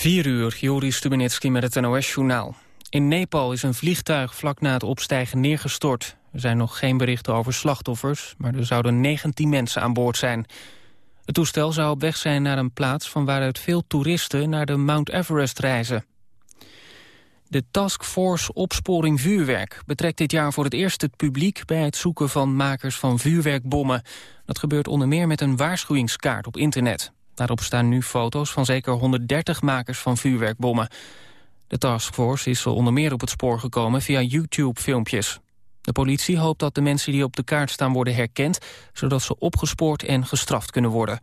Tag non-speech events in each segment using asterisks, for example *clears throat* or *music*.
4 uur, Joris Stubenitski met het NOS-journaal. In Nepal is een vliegtuig vlak na het opstijgen neergestort. Er zijn nog geen berichten over slachtoffers, maar er zouden 19 mensen aan boord zijn. Het toestel zou op weg zijn naar een plaats van waaruit veel toeristen naar de Mount Everest reizen. De Taskforce Opsporing Vuurwerk betrekt dit jaar voor het eerst het publiek bij het zoeken van makers van vuurwerkbommen. Dat gebeurt onder meer met een waarschuwingskaart op internet. Daarop staan nu foto's van zeker 130 makers van vuurwerkbommen. De taskforce is onder meer op het spoor gekomen via YouTube-filmpjes. De politie hoopt dat de mensen die op de kaart staan worden herkend... zodat ze opgespoord en gestraft kunnen worden.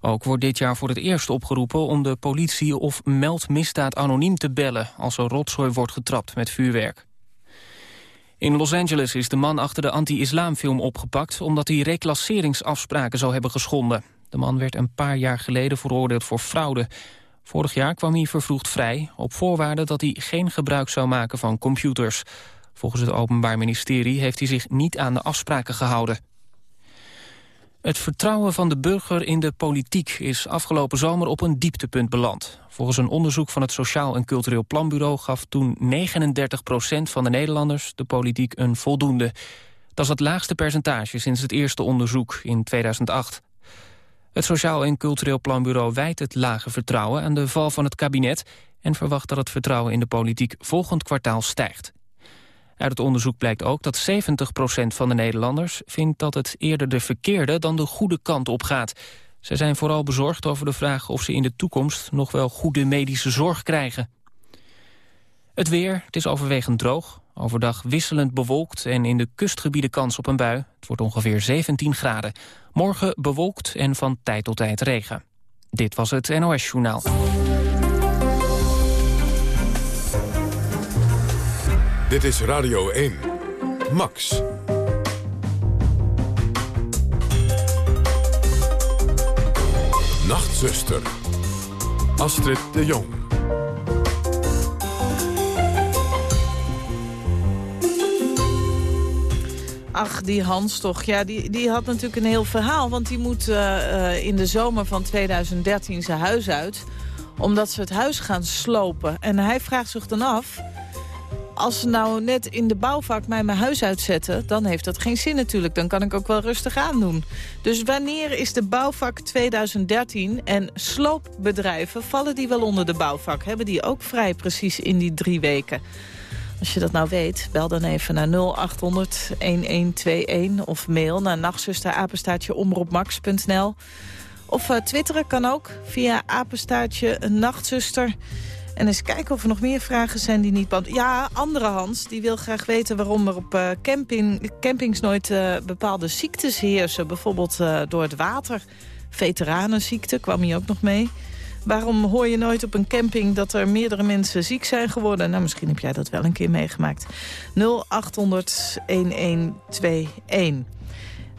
Ook wordt dit jaar voor het eerst opgeroepen om de politie of meldmisdaad anoniem te bellen... als er rotzooi wordt getrapt met vuurwerk. In Los Angeles is de man achter de anti-islamfilm opgepakt... omdat hij reclasseringsafspraken zou hebben geschonden. De man werd een paar jaar geleden veroordeeld voor fraude. Vorig jaar kwam hij vervroegd vrij, op voorwaarde dat hij geen gebruik zou maken van computers. Volgens het Openbaar Ministerie heeft hij zich niet aan de afspraken gehouden. Het vertrouwen van de burger in de politiek is afgelopen zomer op een dieptepunt beland. Volgens een onderzoek van het Sociaal en Cultureel Planbureau gaf toen 39% van de Nederlanders de politiek een voldoende. Dat is het laagste percentage sinds het eerste onderzoek in 2008. Het Sociaal en Cultureel Planbureau wijt het lage vertrouwen aan de val van het kabinet en verwacht dat het vertrouwen in de politiek volgend kwartaal stijgt. Uit het onderzoek blijkt ook dat 70% van de Nederlanders vindt dat het eerder de verkeerde dan de goede kant op gaat. Zij zijn vooral bezorgd over de vraag of ze in de toekomst nog wel goede medische zorg krijgen. Het weer, het is overwegend droog. Overdag wisselend bewolkt en in de kustgebieden kans op een bui. Het wordt ongeveer 17 graden. Morgen bewolkt en van tijd tot tijd regen. Dit was het NOS Journaal. Dit is Radio 1. Max. Nachtzuster. Astrid de Jong. Ach, die Hans toch. Ja, die, die had natuurlijk een heel verhaal. Want die moet uh, in de zomer van 2013 zijn huis uit. Omdat ze het huis gaan slopen. En hij vraagt zich dan af... Als ze nou net in de bouwvak mij mijn huis uitzetten... dan heeft dat geen zin natuurlijk. Dan kan ik ook wel rustig aandoen. Dus wanneer is de bouwvak 2013 en sloopbedrijven... vallen die wel onder de bouwvak? Hebben die ook vrij precies in die drie weken? Als je dat nou weet, bel dan even naar 0800-1121 of mail naar nachtzusterapenstaatje omroepmax.nl. Of uh, twitteren kan ook via apenstaartje nachtzuster. En eens kijken of er nog meer vragen zijn die niet... Ja, andere Hans, die wil graag weten waarom er op uh, camping, campings nooit uh, bepaalde ziektes heersen. Bijvoorbeeld door het water. Veteranenziekte kwam hier ook nog mee. Waarom hoor je nooit op een camping dat er meerdere mensen ziek zijn geworden? Nou, misschien heb jij dat wel een keer meegemaakt. 0800 1121.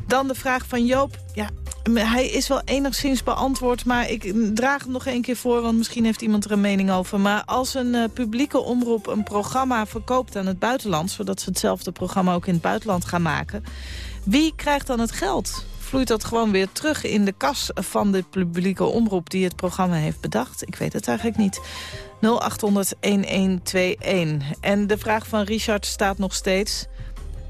Dan de vraag van Joop. Ja, hij is wel enigszins beantwoord, maar ik draag hem nog een keer voor... want misschien heeft iemand er een mening over. Maar als een uh, publieke omroep een programma verkoopt aan het buitenland... zodat ze hetzelfde programma ook in het buitenland gaan maken... wie krijgt dan het geld? Vloeit dat gewoon weer terug in de kas van de publieke omroep... die het programma heeft bedacht? Ik weet het eigenlijk niet. 0800-1121. En de vraag van Richard staat nog steeds...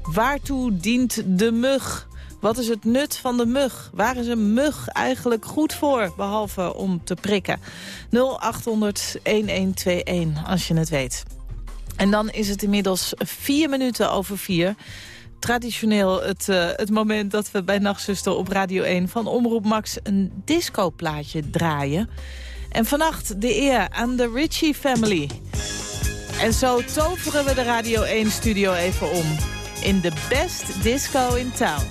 Waartoe dient de mug? Wat is het nut van de mug? Waar is een mug eigenlijk goed voor, behalve om te prikken? 0800-1121, als je het weet. En dan is het inmiddels vier minuten over vier traditioneel het, uh, het moment dat we bij Nachtzuster op Radio 1 van Omroep Max een discoplaatje draaien. En vannacht de eer aan de Ritchie Family. En zo toveren we de Radio 1 studio even om. In the best disco in town.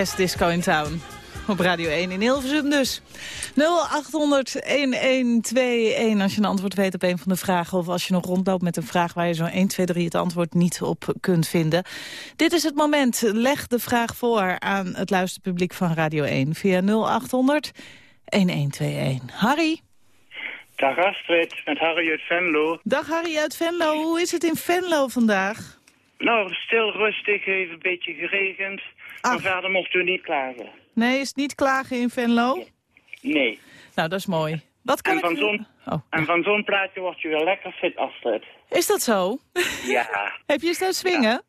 Best disco in town. Op Radio 1 in Hilversum dus. 0800-1121 als je een antwoord weet op een van de vragen... of als je nog rondloopt met een vraag waar je zo 1, 2, 3 het antwoord niet op kunt vinden. Dit is het moment. Leg de vraag voor aan het luisterpubliek van Radio 1 via 0800-1121. Harry? Dag Astrid, met Harry uit Venlo. Dag Harry uit Venlo. Hoe is het in Venlo vandaag? Nou, stil, rustig, even een beetje geregend. Maar verder mochten we niet klagen. Nee, is het niet klagen in Venlo? Nee. Nou, dat is mooi. Wat kan en van zo'n Oh. en van zo'n plaatje word je weer lekker fit, Astrid. Is dat zo? Ja. *laughs* Heb je staan swingen?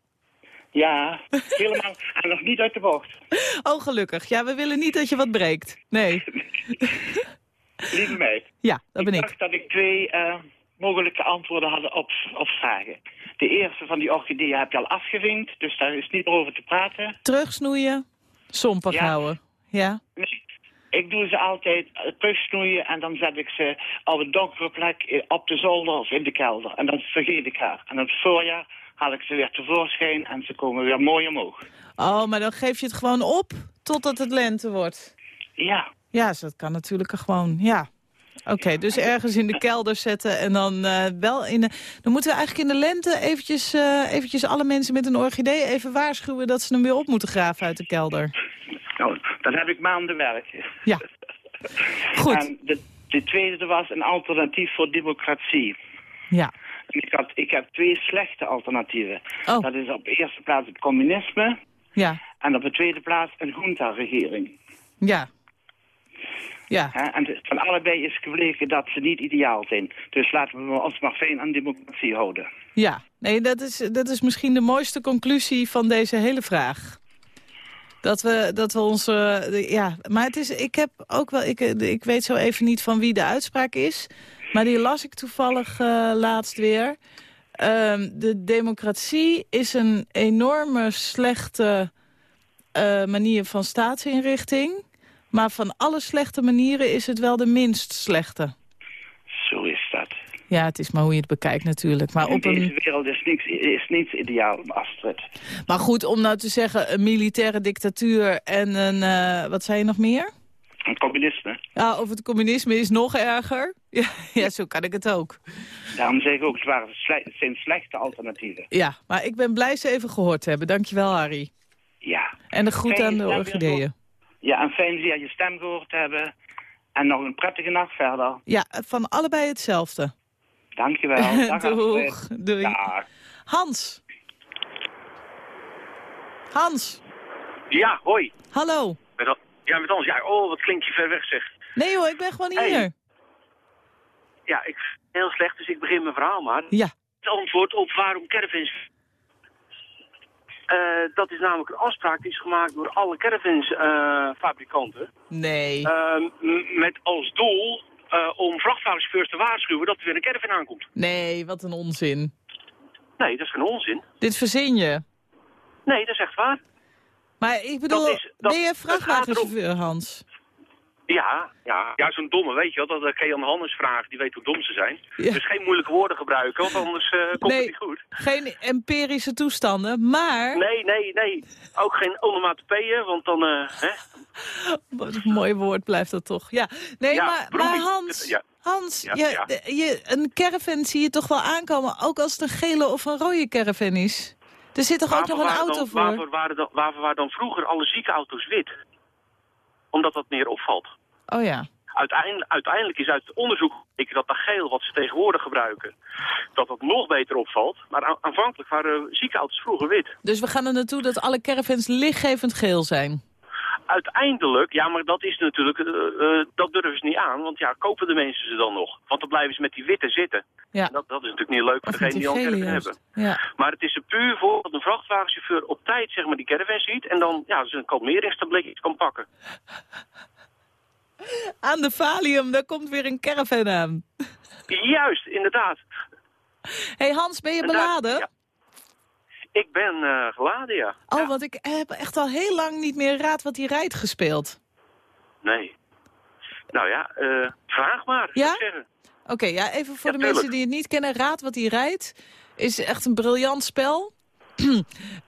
Ja, helemaal. En nog niet uit de bocht. Oh, gelukkig. Ja, we willen niet dat je wat breekt. Nee. *laughs* Lieve meid. Ja, dat ben ik ik. dacht dat ik twee eh, mogelijke antwoorden had op, op vragen. De eerste van die orchideeën heb je al afgevinkt, dus daar is niet meer over te praten. Terugsnoeien, sompig Ja. houden. Ja. Nee, ik doe ze altijd eh, terugsnoeien en dan zet ik ze op een donkere plek op de zolder of in de kelder. En dan vergeet ik haar. En in het voorjaar haal ik ze weer tevoorschijn en ze komen weer mooi omhoog. Oh, maar dan geef je het gewoon op totdat het lente wordt. Ja, Ja, dus dat kan natuurlijk gewoon, ja. Oké, dus ergens in de kelder zetten en dan eh, wel in de... Dan moeten we eigenlijk in de lente eventjes, eh, eventjes alle mensen met een orchidee even waarschuwen... dat ze hem weer op moeten graven uit de kelder. nou, dan heb ik maanden werk. Ja. *laughs* Goed, En de, de tweede was een alternatief voor democratie. ja. Ik, had, ik heb twee slechte alternatieven. Oh. Dat is op de eerste plaats het communisme Ja, en op de tweede plaats een junta-regering. ja. Ja, En van allebei is gebleken dat ze niet ideaal zijn. Dus laten we ons maar fijn aan democratie houden. ja. Nee, dat is, dat is misschien de mooiste conclusie van deze hele vraag. Dat we, dat we onze... ja, maar het is, ik heb ook wel... Ik, ik weet zo even niet van wie de uitspraak is. Maar die las ik toevallig eh, laatst weer. Ehm, de democratie is een enorme slechte eh, manier van staatsinrichting. Maar van alle slechte manieren is het wel de minst slechte. Zo is dat. Ja, het is maar hoe je het bekijkt natuurlijk. Maar, In op deze een, wereld is niets, is niets ideaal, Astrid. maar goed, om nou te zeggen een militaire dictatuur en een... eh, wat zei je nog meer? Een communisme. Ja, of het communisme is nog erger. *laughs* Ja, ja zo kan ik het ook. Daarom zeg ik ook, het, waren sle- het zijn slechte alternatieven. Ja, maar ik ben blij ze even gehoord te hebben. Dankjewel, Harry. Ja. En de groet aan de orchideeën. Ja, en fijn via je stem gehoord te hebben. En nog een prettige nacht verder. Ja, van allebei hetzelfde. Dankjewel. *laughs* Dag, Doeg. Doei. Dag. Hans. Hans. Ja, hoi. Hallo. Met, al- ja, met ons. Ja, oh, wat klinkt je ver weg, zeg. Nee hoor, ik ben gewoon Hey. hier. Ja, ik heel slecht, dus ik begin mijn verhaal maar. Ja. Het antwoord op waarom caravans... Eh, dat is namelijk een afspraak die is gemaakt door alle caravansfabrikanten. Nee. Eh, m- met als doel eh, om vrachtwagenchauffeurs te waarschuwen dat er weer een caravan aankomt. Nee, wat een onzin. Nee, dat is geen onzin. Dit verzin je. Nee, dat is echt waar. Maar ik bedoel, Dat is- dat- ben je vrachtwagenchauffeur, Hans? Ja, ja. ja zo'n domme, weet je wel. Dat kan je aan Hannes vragen, die weet hoe dom ze zijn. Ja. Dus geen moeilijke woorden gebruiken, want anders eh, komt Nee. het niet goed. Geen empirische toestanden, maar... Nee, nee, nee. Ook geen onomatopeeën, want dan... eh, hè? *laughs* Wat een mooi woord blijft dat toch. Ja, nee, Ja, maar, Hans, Ja. Hans je. Je, een caravan zie je toch wel aankomen, ook als het een gele of een rode caravan is. Er zit toch ook nog een auto dan, voor? Waarvoor waren, dan, waarvoor waren dan vroeger alle ziekenauto's wit? Omdat dat meer opvalt. Oh ja. Uiteindelijk, uiteindelijk is uit het onderzoek gebleken dat dat geel wat ze tegenwoordig gebruiken, dat dat nog beter opvalt. Maar aan- aanvankelijk waren ziekenauto's vroeger wit. Dus we gaan er naartoe dat alle caravans lichtgevend geel zijn. Uiteindelijk, ja, maar dat is natuurlijk, eh, eh, dat durven ze niet aan, want ja, kopen de mensen ze dan nog? Want dan blijven ze met die witte zitten. Ja. Dat, dat is natuurlijk niet leuk voor degene die al een caravan hebben. Ja. Maar het is er puur voor dat een vrachtwagenchauffeur op tijd zeg maar, die caravan ziet en dan ja, zijn kalmeringstabletje kan pakken. Aan de Valium, daar komt weer een caravan aan. Juist, inderdaad. hey Hans, ben je beladen? ja. Ik ben eh, geladen, ja. Oh, Ja. want ik heb echt al heel lang niet meer Raad wat hij rijdt gespeeld. Nee. Nou ja, eh, vraag maar, Ja? Oké, ja, even voor Ja, de tuurlijk. mensen die het niet kennen. Raad wat hij rijdt. Is echt een briljant spel. *clears throat*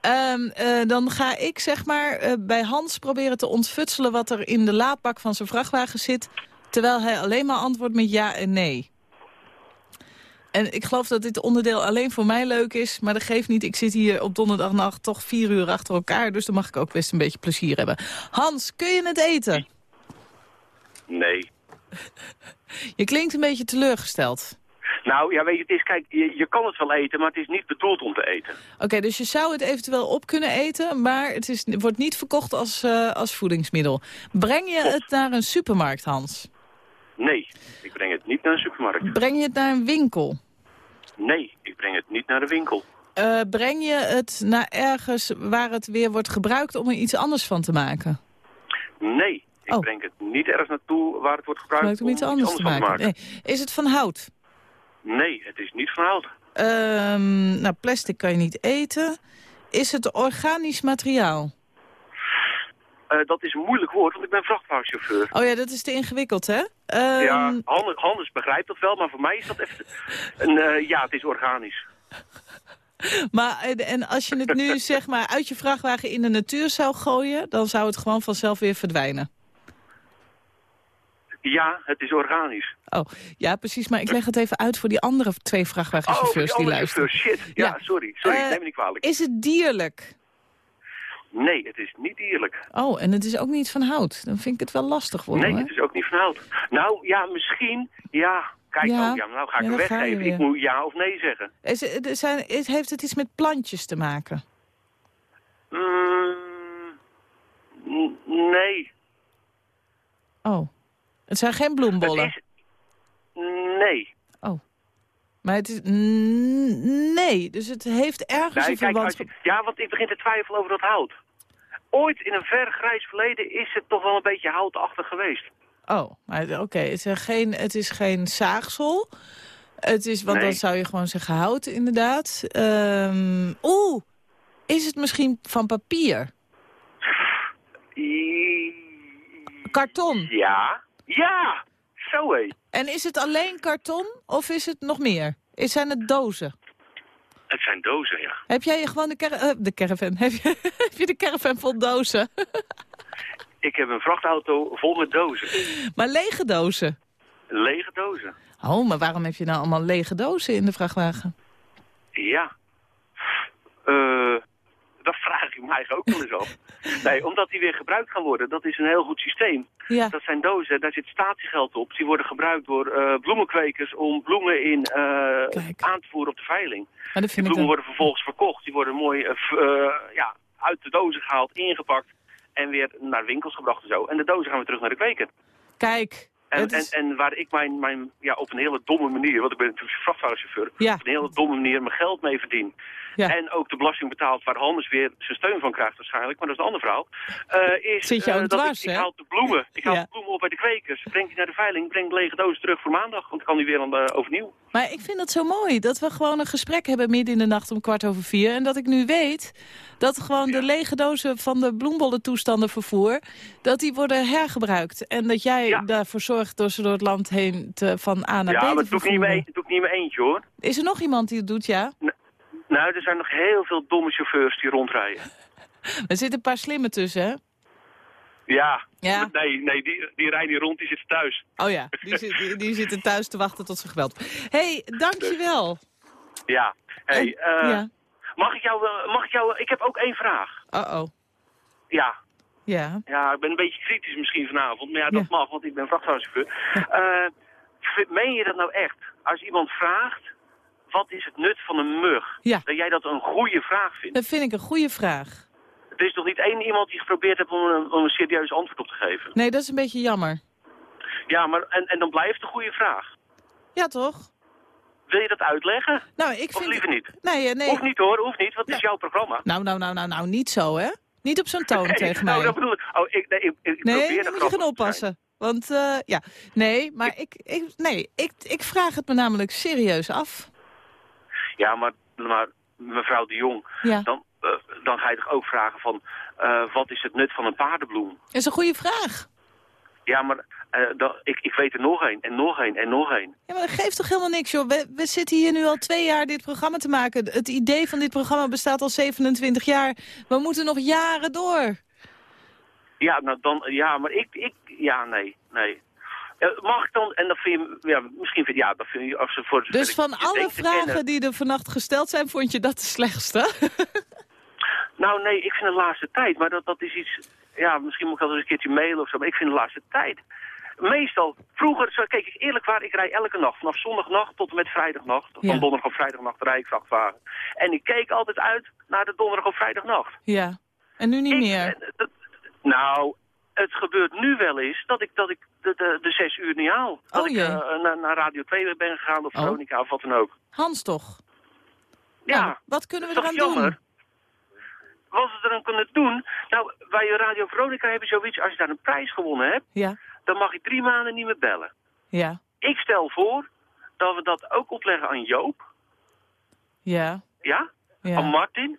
Ehm, eh, dan ga ik zeg maar bij Hans proberen te ontfutselen wat er in de laadbak van zijn vrachtwagen zit. Terwijl hij alleen maar antwoordt met ja en nee. En ik geloof dat dit onderdeel alleen voor mij leuk is. Maar dat geeft niet. Ik zit hier op donderdagnacht toch vier uur achter elkaar. Dus dan mag ik ook best een beetje plezier hebben. Hans, kun je het eten? Nee. *laughs* Je klinkt een beetje teleurgesteld. Nou, ja, weet je, het is, kijk, je, je kan het wel eten, maar het is niet bedoeld om te eten. Oké, dus je zou het eventueel op kunnen eten, maar het is, wordt niet verkocht als, eh, als voedingsmiddel. Breng je het naar een supermarkt, Hans? Nee, ik breng het niet naar de supermarkt. Breng je het naar een winkel? Nee, ik breng het niet naar de winkel. Eh, breng je het naar ergens waar het weer wordt gebruikt om er iets anders van te maken? Nee, ik Oh. breng het niet ergens naartoe waar het wordt gebruikt Gebruikt om iets anders te van maken? Nee. Is het van hout? Nee, het is niet van hout. Ehm, nou, plastic kan je niet eten. Is het organisch materiaal? Eh, dat is een moeilijk woord, want ik ben vrachtwagenchauffeur. Oh ja, dat is te ingewikkeld, hè? Ehm, ja, Hannes, Hannes begrijpt dat wel, maar voor mij is dat even... Een, eh, ja, het is organisch. Maar en, en als je het nu *laughs* zeg maar uit je vrachtwagen in de natuur zou gooien... dan zou het gewoon vanzelf weer verdwijnen. Ja, het is organisch. Oh, ja, precies. Maar ik leg het even uit voor die andere twee Oh, vrachtwagenchauffeurs die, andere luisteren. chauffeur, shit. Ja, Ja. sorry. Sorry, Eh, neem me niet kwalijk. Is het dierlijk? Nee, het is niet eerlijk. Oh, en het is ook niet van hout. Dan vind ik het wel lastig worden, Nee, het is ook niet van hout. Nou, ja, misschien. Ja, kijk, Ja, oh, ja, nou ga ik ja, hem weggeven. Ik moet ja of nee zeggen. Is, er zijn, is, heeft het iets met plantjes te maken? Mm, nee. Oh, het zijn geen bloembollen. is... Nee. Maar het is... Nee, dus het heeft ergens nee een kijk, als verband... je- ja, want ik begin te twijfelen over dat hout. Ooit in een ver grijs verleden is het toch wel een beetje houtachtig geweest. Oh, oké, het, is geen- het is geen zaagsel. Het is, want Nee. dan zou je gewoon zeggen hout, inderdaad. Ehm, Oeh, is het misschien van papier? I- Karton. Ja. Ja. Zo hé. En is het alleen karton of is het nog meer? Is, zijn het dozen? Het zijn dozen, ja. Heb jij gewoon de, car eh, de caravan? Heb je, *laughs* heb je de caravan vol dozen? *laughs* Ik heb een vrachtauto vol met dozen. maar lege dozen? Lege dozen. Oh, maar waarom heb je nou allemaal lege dozen in de vrachtwagen? Ja. Eh, dat vraag ik me eigenlijk ook wel eens af. *laughs* Nee, omdat die weer gebruikt gaan worden. Dat is een heel goed systeem. Ja, Dat zijn dozen, daar zit statiegeld op. Die worden gebruikt door eh, bloemenkwekers om bloemen in, eh, aan te voeren op de veiling. dat Die bloemen dan... worden vervolgens verkocht. Die worden mooi eh, ja, uit de dozen gehaald, ingepakt en weer naar winkels gebracht en zo. En de dozen gaan weer terug naar de kweker. Kijk, En, is- en, en waar ik mijn, mijn, ja, op een hele domme manier, want ik ben natuurlijk vrachtwagenchauffeur, Ja. op een hele domme manier mijn geld mee verdien. Ja. En ook de belasting betaalt waar Hannes weer zijn steun van krijgt waarschijnlijk, maar dat is een andere verhaal. eh, is Zit je eh, ook dat dwars, ik, ik haal de bloemen. Ik haal Ja. de bloemen op bij de kwekers. Breng die naar de veiling, breng de lege dozen terug voor maandag, want dan kan die weer aan de, overnieuw. Maar ik vind het zo mooi dat we gewoon een gesprek hebben midden in de nacht om kwart over vier. En dat ik nu weet dat gewoon de lege dozen van de bloembollentoestandenvervoer, dat die worden hergebruikt. En dat jij daarvoor zorgt door ze door het land heen te, van A naar Ja, B maar te dat doe ik, niet vervoeren. mee, dat doe ik niet meer eentje hoor. Is er nog iemand die het doet, ja? Nou, er zijn nog heel veel domme chauffeurs die rondrijden. *laughs* Er zitten een paar slimme tussen, hè? Ja, Ja. nee, nee die, die rijden niet rond, die zitten thuis. Oh ja, die, zit, die, die zitten thuis te wachten tot ze gebeld. Hé, hey, dankjewel. Ja. Hey, eh, ja. mag, ik jou, mag ik jou... Ik heb ook één vraag. Oh-oh. Ja, Ja. ja, ik ben een beetje kritisch misschien vanavond. Maar ja, dat Ja. mag, want ik ben vrachtwagenchauffeur. Eh, meen je dat nou echt? Als iemand vraagt, wat is het nut van een mug? Ja. Dat jij dat een goede vraag vindt. Dat vind ik een goede vraag. Er is toch niet één iemand die geprobeerd heeft om een, om een serieus antwoord op te geven? Nee, dat is een beetje jammer. Ja, maar en, en dan blijft de goede vraag. Ja, toch? Wil je dat uitleggen? Nou, ik Of vind... liever niet? Nee, eh, nee. Hoeft niet hoor, hoeft niet, want het is jouw programma. Nou, nou, nou, nou, nou, niet zo, hè? Niet op zo'n *laughs* toon Nee, tegen nou, mij. dat bedoel ik. Oh, ik, nee, ik, ik Nee, probeer dan er moet je gaan oppassen. Want, eh, ja, nee, maar ik, ik, nee, ik, ik vraag het me namelijk serieus af. Ja, maar, maar mevrouw de Jong, Ja, dan, eh, dan ga je toch ook vragen van... eh, wat is het nut van een paardenbloem? is een goede vraag. Ja, maar dan, ik, ik weet er nog één en nog één en nog één. Ja, maar dat geeft toch helemaal niks, joh. We, we zitten hier nu al twee jaar dit programma te maken. Het idee van dit programma bestaat al 27 jaar. We moeten nog jaren door. Ja, nou dan, ja, maar ik, ik ja, nee, nee. Eh, mag ik dan, en dan vind je, ja, misschien vind ja, dat vind je, als ze voor... Dus van je alle vragen die er vannacht gesteld zijn, vond je dat de slechtste? *laughs* Nou nee, ik vind de laatste tijd, maar dat, dat is iets... Ja, misschien moet ik dat eens een keertje mailen of zo, maar ik vind de laatste tijd... Meestal, vroeger, zo, kijk ik eerlijk waar, ik rij elke nacht. Vanaf zondagnacht tot en met vrijdagnacht. Van Ja. donderdag op vrijdagnacht rijd ik vrachtwagen. En ik keek altijd uit naar de donderdag op vrijdagnacht. ja. En nu niet Ik- meer. dat- nou, het gebeurt nu wel eens dat ik, dat ik de, de, de zes uur niet haal. Dat Oh ik jee. eh, naar, naar Radio 2 ben gegaan of Oh. Veronica of wat dan ook. Hans toch? Ja, Nou, wat kunnen we dat eraan jammer? doen? Wat we eraan kunnen doen? Nou, bij Radio Veronica heb je zoiets, als je daar een prijs gewonnen hebt, Ja, dan mag je drie maanden niet meer bellen. ja, Ik stel voor dat we dat ook opleggen aan Joop, ja, ja, aan. Martin.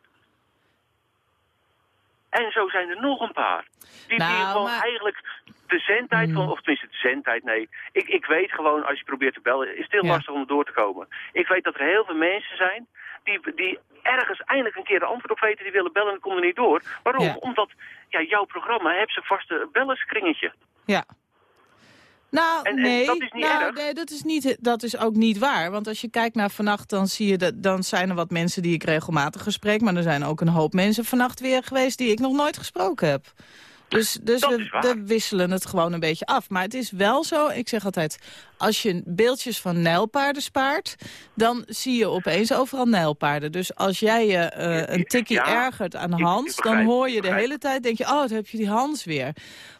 En zo zijn er nog een paar. Die Nou, die gewoon maar- eigenlijk de zendtijd van, of tenminste de zendtijd, nee. Ik, ik weet gewoon, als je probeert te bellen, is het heel Ja. lastig om er door te komen. Ik weet dat er heel veel mensen zijn die, die ergens eindelijk een keer een antwoord op weten, die willen bellen en komen er niet door. Waarom? Ja. Omdat ja, jouw programma heeft zijn vaste bellerskringetje. ja. Nou, En- en nee, dat is niet nou, erg? nee dat, is niet, dat is ook niet waar. Want als je kijkt naar vannacht, dan, zie je dat, dan zijn er wat mensen die ik regelmatig gesprek. Maar er zijn ook een hoop mensen vannacht weer geweest die ik nog nooit gesproken heb. Dus, dus Dat we, wisselen het gewoon een beetje af. Maar het is wel zo, ik zeg altijd... als je beeldjes van nijlpaarden spaart... dan zie je opeens overal nijlpaarden. Dus als jij je eh, een tikje Ja, ergert aan Hans... dan hoor je de hele tijd, denk je... oh, dan heb je die Hans weer.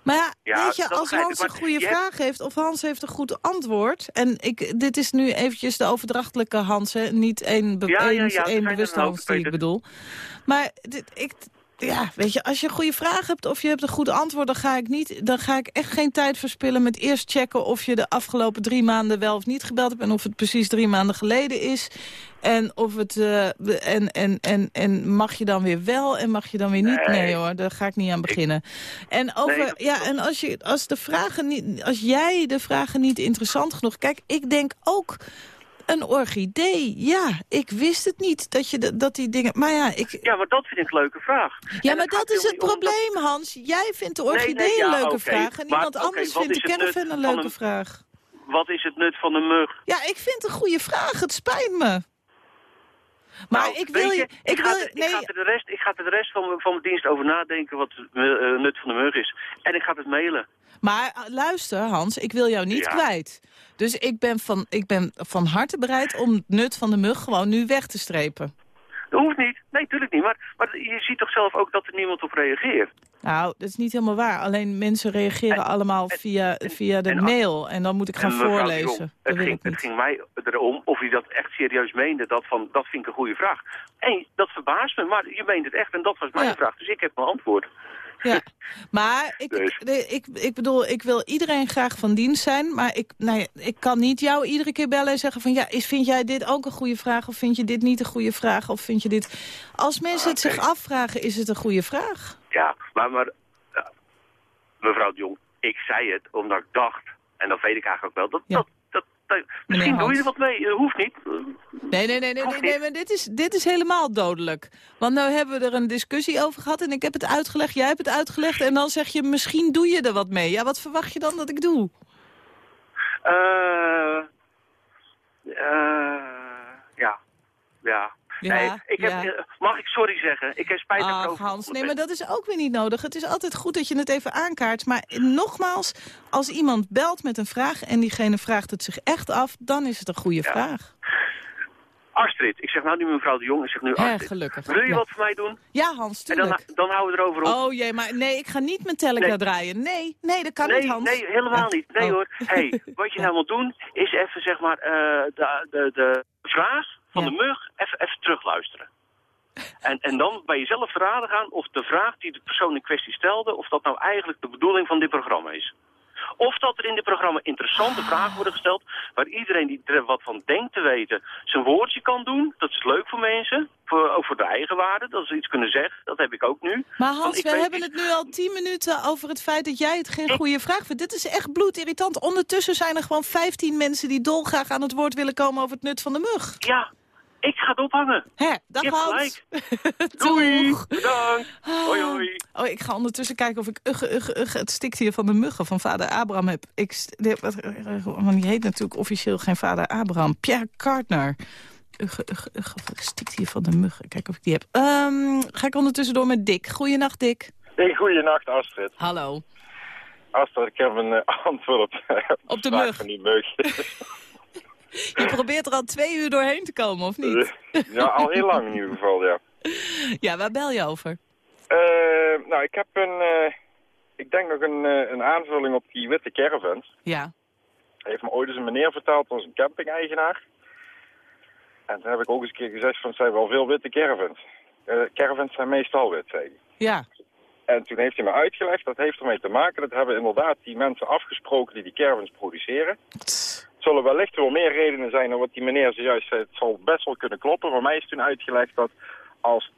Maar ja, Ja, weet je, dat als Hans een goede hebt- vraag heeft... of Hans heeft een goed antwoord... en ik, dit is nu eventjes de overdrachtelijke Hans... Hè, niet één, be Ja, ja, één, Hans die ik bedoel. Maar dit, ik, ja, weet je, als je een goede vraag hebt of je hebt een goed antwoord... dan ga ik, niet, dan ga ik echt geen tijd verspillen met eerst checken... of je de afgelopen drie maanden wel of niet gebeld hebt... en of het precies drie maanden geleden is. En, of het, eh, en, en, en, en mag je dan weer wel en mag je dan weer niet? Nee, Nee. hoor, daar ga ik niet aan beginnen. En, over, Nee, ja, en als, je, als, de vragen niet, als jij de vragen niet interessant genoeg... Kijk, ik denk ook... Een orchidee, ja, ik wist het niet dat, je de- dat die dingen... Maar ja, ik, Ja, maar dat vind ik een leuke vraag. ja, En maar dat is het dat- probleem, Hans. Jij vindt de Nee, nee, orchidee ja, een leuke vraag... en Maar, iemand anders vindt de caravan een leuke een- vraag. Wat is het nut van de mug? Ja, ik vind het een goede vraag. Het spijt me. Maar Nou, ik wil je, je... Ik ga wil, er, ik, nee, ga er de rest, ik ga er de rest van, mijn- van mijn dienst over nadenken wat het eh, nut van de mug is. En ik ga het mailen. Maar uh, luister, Hans, ik wil jou niet Ja. kwijt. Dus ik ben, van, ik ben van harte bereid om het nut van de mug gewoon nu weg te strepen. Dat hoeft niet. Nee, tuurlijk niet. Maar, maar je ziet toch zelf ook dat er niemand op reageert. Nou, dat is niet helemaal waar. Alleen mensen reageren allemaal via, via de mail. En dan moet ik gaan voorlezen. Jong, het, ging, het ging mij erom of u dat echt serieus meende. Dat, van, dat vind ik een goede vraag. En dat verbaast me, maar je meent het echt. En dat was mijn Ja. vraag. Dus ik heb mijn antwoord. Ja, *laughs* maar ik, Dus. ik, ik bedoel, ik wil iedereen graag van dienst zijn. Maar ik, nou ja, ik kan niet jou iedere keer bellen en zeggen van... ja, is, vind jij dit ook een goede vraag of vind je dit niet een goede vraag? Of vind je dit... Als mensen het Oké. zich afvragen, is het een goede vraag. Ja, maar, maar mevrouw de Jong, ik zei het omdat ik dacht, en dat weet ik eigenlijk ook wel, dat, Ja. dat, misschien doe je er wat mee, dat hoeft niet. Nee, nee, nee, nee, nee, nee niet. maar dit is, dit is helemaal dodelijk. Want nou hebben we er een discussie over gehad en ik heb het uitgelegd, jij hebt het uitgelegd... en dan zeg je, misschien doe je er wat mee. Ja, wat verwacht je dan dat ik doe? Eh, eh, ja, ja. Ja, nee, ik heb, ja. mag ik sorry zeggen? Ik heb spijt Ach, Hans, nee, maar dat is ook weer niet nodig. Het is altijd goed dat je het even aankaart. Maar nogmaals, als iemand belt met een vraag... en diegene vraagt het zich echt af, dan is het een goede Ja. vraag. Astrid, ik zeg nou nu mevrouw de Jong, ik zeg nu Astrid. gelukkig. Wil je ja. wat voor mij doen? Ja, Hans, En dan, tuurlijk. dan houden we erover op. Oh jee, maar nee, ik ga niet mijn Nee. draaien. Nee, nee, dat kan nee, niet, Hans. nee, helemaal Ja. niet. Nee Oh. hoor. hey, wat je *laughs* nou moet doen, is even zeg maar eh, de, de, de vraag van Ja. de mug even, terugluisteren. *laughs* En, en dan bij jezelf verraden gaan of de vraag die de persoon in kwestie stelde, of dat nou eigenlijk de bedoeling van dit programma is. Of dat er in dit programma interessante vragen worden gesteld, waar iedereen die er wat van denkt te weten, zijn woordje kan doen. Dat is leuk voor mensen, voor, ook voor de eigenwaarde, dat ze iets kunnen zeggen. Dat heb ik ook nu. Maar Hans, we hebben niet- het nu al tien minuten over het feit dat jij het geen goede vraag vindt. Dit is echt bloedirritant. Ondertussen zijn er gewoon 15 mensen die dolgraag aan het woord willen komen over het nut van de mug. Ja, ik ga het ophangen. Hè, dag Hans. *laughs* Doei, Doeg. bedankt. Hoi, hoi. Oh, ik ga ondertussen kijken of ik ugge, ugge, ugge, het stiktje van de muggen van vader Abraham heb. Ik, st- die, wat- want die heet natuurlijk officieel geen vader Abraham. Pierre Kartner. Ugge, ugge, ugge, wat stiktje van de muggen. Kijk of ik die heb. Ehm, ga ik ondertussen door met Dick. Goeienacht, Dick. Hey, goeienacht Astrid. Hallo. Astrid, ik heb een eh, *laughs* antwoord op, Op de vraag mug. van die mug. *laughs* *laughs* Je probeert er al twee uur doorheen te komen, of niet? ja, al heel lang in ieder geval, ja. *laughs* Ja, waar bel je over? Eh, nou, ik heb een, eh, ik denk nog een, eh, een aanvulling op die witte caravans. Ja. Heeft me ooit eens een meneer verteld, was een camping-eigenaar. En toen heb ik ook eens een keer gezegd van, het zijn wel veel witte caravans. Eh, caravans zijn meestal wit, zei hij. Ja. En toen heeft hij me uitgelegd, dat heeft ermee te maken, dat hebben inderdaad die mensen afgesproken die die caravans produceren. Zullen wellicht wel meer redenen zijn dan wat die meneer zojuist zei. Het zal best wel kunnen kloppen. Maar mij is toen uitgelegd dat als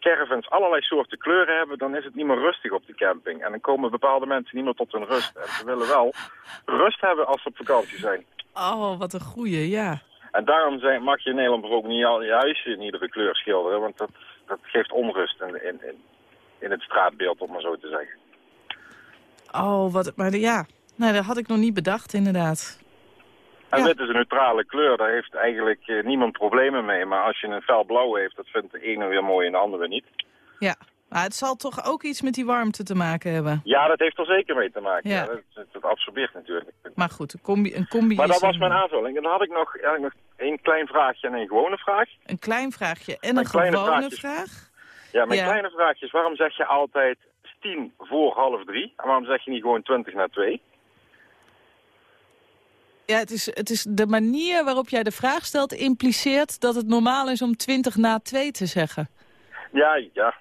caravans allerlei soorten kleuren hebben, dan is het niet meer rustig op de camping. En dan komen bepaalde mensen niet meer tot hun rust. En ze willen wel rust hebben als ze op vakantie zijn. Oh, wat een goeie, ja. En daarom zijn, mag je in Nederland bijvoorbeeld niet al je huis in iedere kleur schilderen, want dat, dat geeft onrust in, in, in, in het straatbeeld, om maar zo te zeggen. Oh, wat... Maar ja, nee, dat had ik nog niet bedacht, inderdaad. En Ja. wit is een neutrale kleur, daar heeft eigenlijk eh, niemand problemen mee. Maar als je een fel blauw heeft, dat vindt de ene weer mooi en de andere niet. Ja. Maar het zal toch ook iets met die warmte te maken hebben. Ja, dat heeft er zeker mee te maken. Ja. Ja. dat, absorbeert natuurlijk. Maar goed, een combi, een combi Maar dat was een- mijn aanvulling. En dan had ik nog, eigenlijk nog één klein vraagje en een gewone vraag. Een klein vraagje en Mijn een gewone vraagjes. vraag. Ja, mijn Ja. kleine vraagje is, waarom zeg je altijd tien voor half drie? En waarom zeg je niet gewoon twintig na twee? Ja, het is, het is de manier waarop jij de vraag stelt impliceert dat het normaal is om 20 na 2 te zeggen. Ja, ja.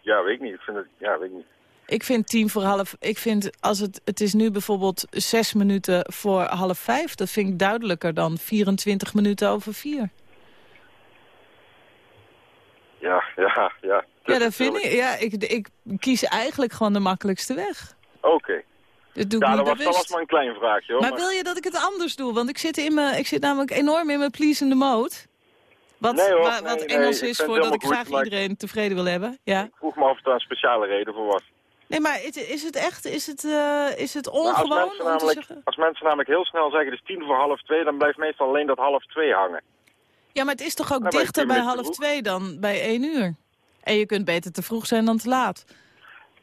Ja, weet ik niet. Ik vind het, ja, weet ik niet. Ik vind tien voor half... Ik vind als het... Het is nu bijvoorbeeld zes minuten voor half vijf. Dat vind ik duidelijker dan 24 minuten over vier. Ja, ja, ja. Ja, dat vind ik. Ja, ik, ik kies eigenlijk gewoon de makkelijkste weg. Oké. Ja, dat was, dat was bewust. maar een klein vraagje hoor. Maar wil je dat ik het anders doe? Want ik zit, in mijn, ik zit namelijk enorm in mijn pleasende mode. Wat, Nee, hoor. wa- wat Nee, Engels is voordat ik graag goed, iedereen tevreden wil hebben. Ja. Ik vroeg me af of daar een speciale reden voor was. Nee, maar is, het echt, is het, eh, is het als, ongewoon mensen om te zeggen? als mensen namelijk heel snel zeggen, het is tien voor half twee, dan blijft meestal alleen dat half twee hangen. Ja, maar het is toch ook Nou, dichter bij half twee dan bij één uur? En je kunt beter te vroeg zijn dan te laat.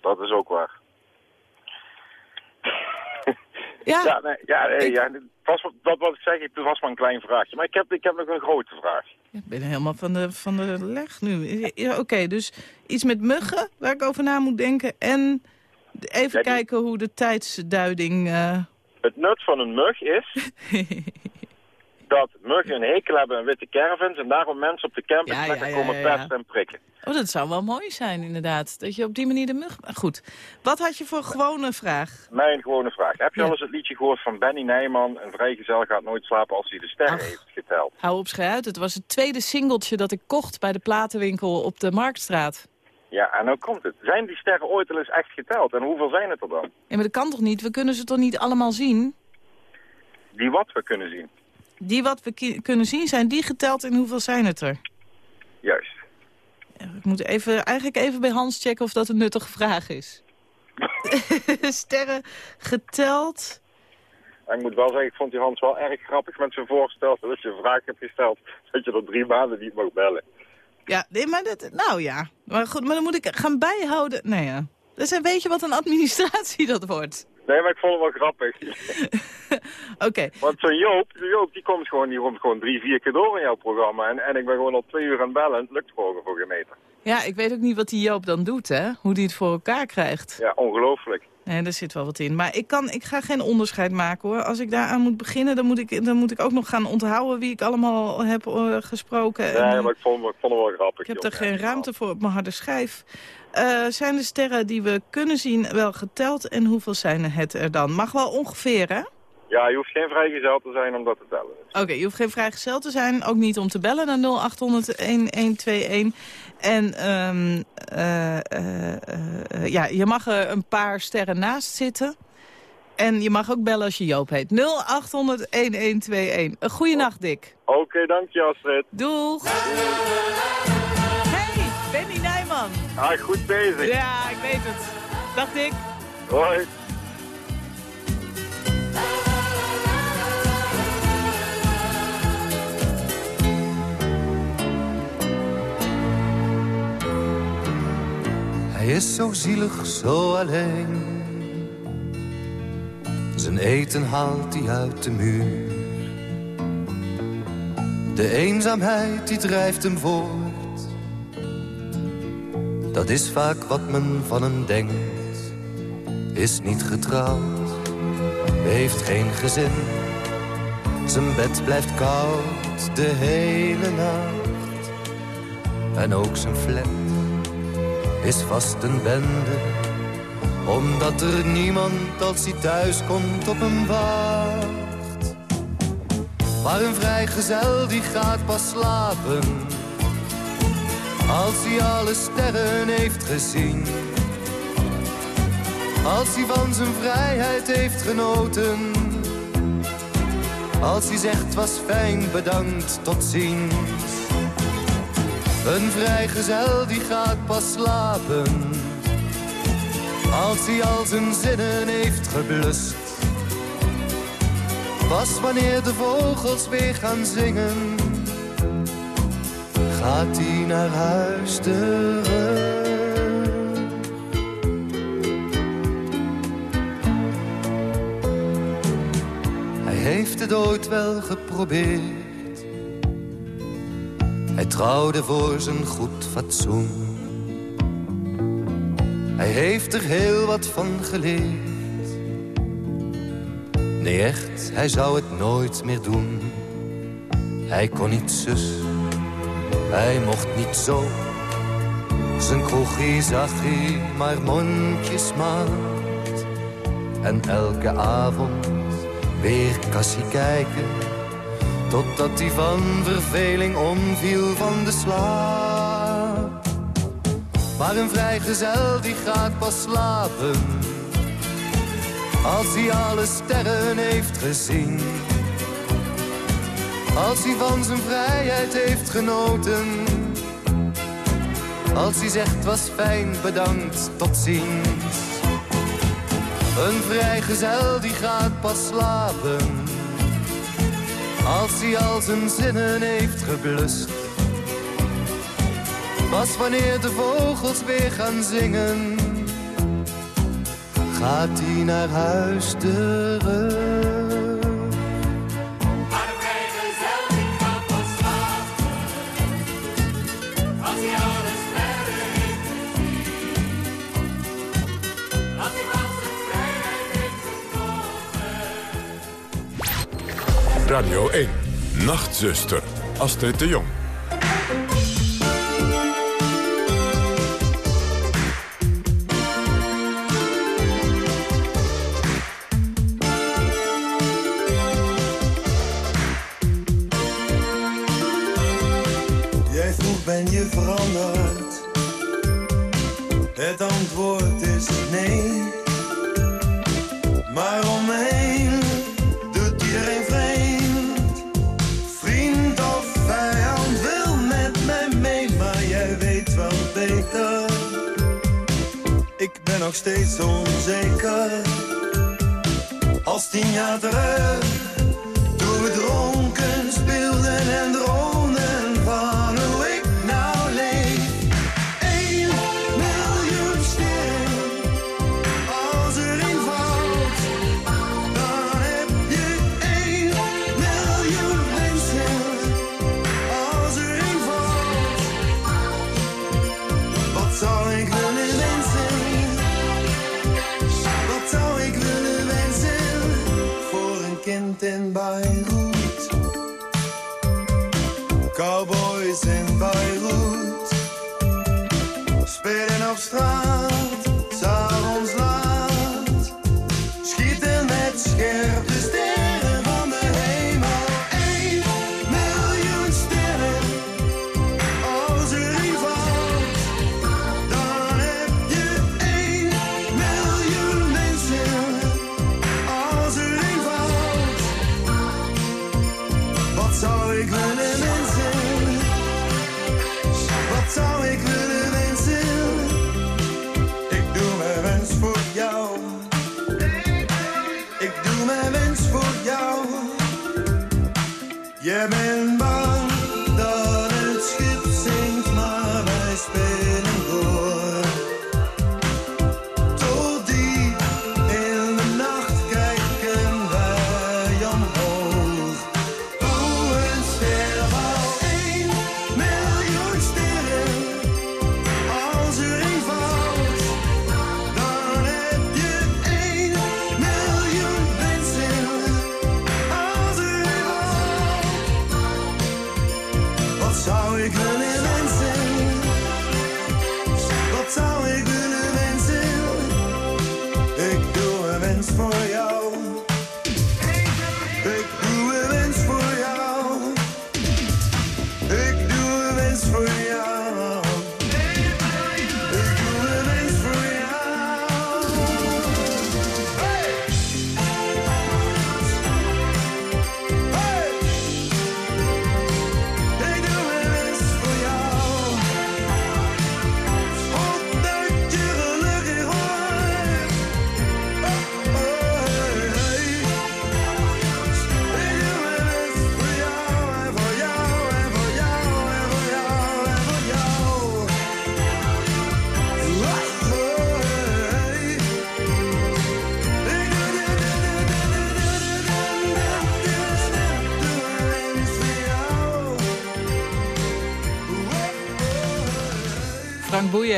Dat is ook waar. Ja, Ja, nee, ja, nee, ik- ja was, dat wat ik zeg, het was maar een klein vraagje. Maar ik heb, ik heb nog een grote vraag. Ik ben helemaal van de, van de leg nu. Ja, Oké, dus iets met muggen, waar ik over na moet denken. En even Ja, die- kijken hoe de tijdsduiding... eh, Het nut van een mug is *laughs* dat muggen een hekel hebben aan witte caravans... en daarom mensen op de campingplekken Ja, ja, ja, komen pesten en prikken. Oh, dat zou wel mooi zijn, inderdaad. Dat je op die manier de mug... Goed. Wat had je voor gewone vraag? Mijn gewone vraag. Heb je al eens het liedje gehoord van Benny Nijman... een vrijgezel gaat nooit slapen als hij de sterren heeft geteld? Hou op schei uit. Het was het tweede singeltje dat ik kocht bij de platenwinkel op de Marktstraat. Ja, en nou komt het. Zijn die sterren ooit al eens echt geteld? En hoeveel zijn het er dan? Ja, maar dat kan toch niet? We kunnen ze toch niet allemaal zien? Die wat we kunnen zien. Die wat we kunnen zien, zijn die geteld en hoeveel zijn het er? Juist. Ik moet even, eigenlijk even bij Hans checken of dat een nuttige vraag is. *laughs* Sterren geteld. En ik moet wel zeggen, ik vond die Hans wel erg grappig met zijn voorstel. Dat je een vraag hebt gesteld, dat je er drie maanden niet mag bellen. Ja, nee, maar dat, nou ja. Maar goed, maar dan moet ik gaan bijhouden. Nee, ja. Dus weet je wat een administratie *laughs* dat wordt. Nee, maar ik vond het wel grappig. *laughs* Oké, Want zo'n Joop, Joop die komt gewoon, die komt gewoon drie, vier keer door in jouw programma. En, en ik ben gewoon al twee uur aan het bellen en het lukt gewoon voor geen meter. ja, ik weet ook niet wat die Joop dan doet, hè. Hoe die het voor elkaar krijgt. Ja, ongelooflijk. Nee, daar zit wel wat in. Maar ik, kan, ik ga geen onderscheid maken, hoor. Als ik daaraan moet beginnen, dan moet ik, dan moet ik ook nog gaan onthouden... wie ik allemaal heb eh, gesproken. En, Nee, eh, maar ik vond, ik vond het wel grappig. Ik heb er geen ruimte voor op mijn harde schijf. Eh, zijn de sterren die we kunnen zien wel geteld en hoeveel zijn het er dan? Mag wel ongeveer, hè? Ja, je hoeft geen vrijgezel te zijn om dat te tellen. Oké, je hoeft geen vrijgezel te zijn, ook niet om te bellen naar 0800-1121. En eh, eh, eh, ja, je mag er een paar sterren naast zitten. En je mag ook bellen als je Joop heet. 0800-1121. Een goede nacht, Dick. Oké, dank je Astrid. Doeg! Hey, Benny. Ah, goed bezig. Ja, ik weet het. Dag Dick. Hoi. Hij is zo zielig, zo alleen. Zijn eten haalt hij uit de muur. De eenzaamheid die drijft hem voort. Dat is vaak wat men van hem denkt. Is niet getrouwd, heeft geen gezin. Zijn bed blijft koud de hele nacht. En ook zijn flat is vast een bende. Omdat er niemand als hij thuis komt op hem wacht. Maar een vrijgezel die gaat pas slapen. Als hij alle sterren heeft gezien. Als hij van zijn vrijheid heeft genoten. Als hij zegt was fijn, bedankt, tot ziens. Een vrijgezel die gaat pas slapen Als hij al zijn zinnen heeft geblust Pas wanneer de vogels weer gaan zingen Gaat hij naar huis terug Hij heeft het ooit wel geprobeerd hij trouwde voor zijn goed fatsoen. Hij heeft er heel wat van geleerd. Nee, echt, hij zou het nooit meer doen. Hij kon niet zus, hij mocht niet zo. Zijn kroegie zag hij maar mondjesmaat. En elke avond weer kassie kijken Totdat hij van verveling omviel van de slaap. Maar een vrijgezel die gaat pas slapen. Als hij alle sterren heeft gezien. Als hij van zijn vrijheid heeft genoten. Als hij zegt was fijn, bedankt, tot ziens. Een vrijgezel die gaat pas slapen als hij al zijn zinnen heeft geblust. Pas wanneer de vogels weer gaan zingen, gaat hij naar huis terug. Radio 1. Nachtzuster. Astrid de Jong.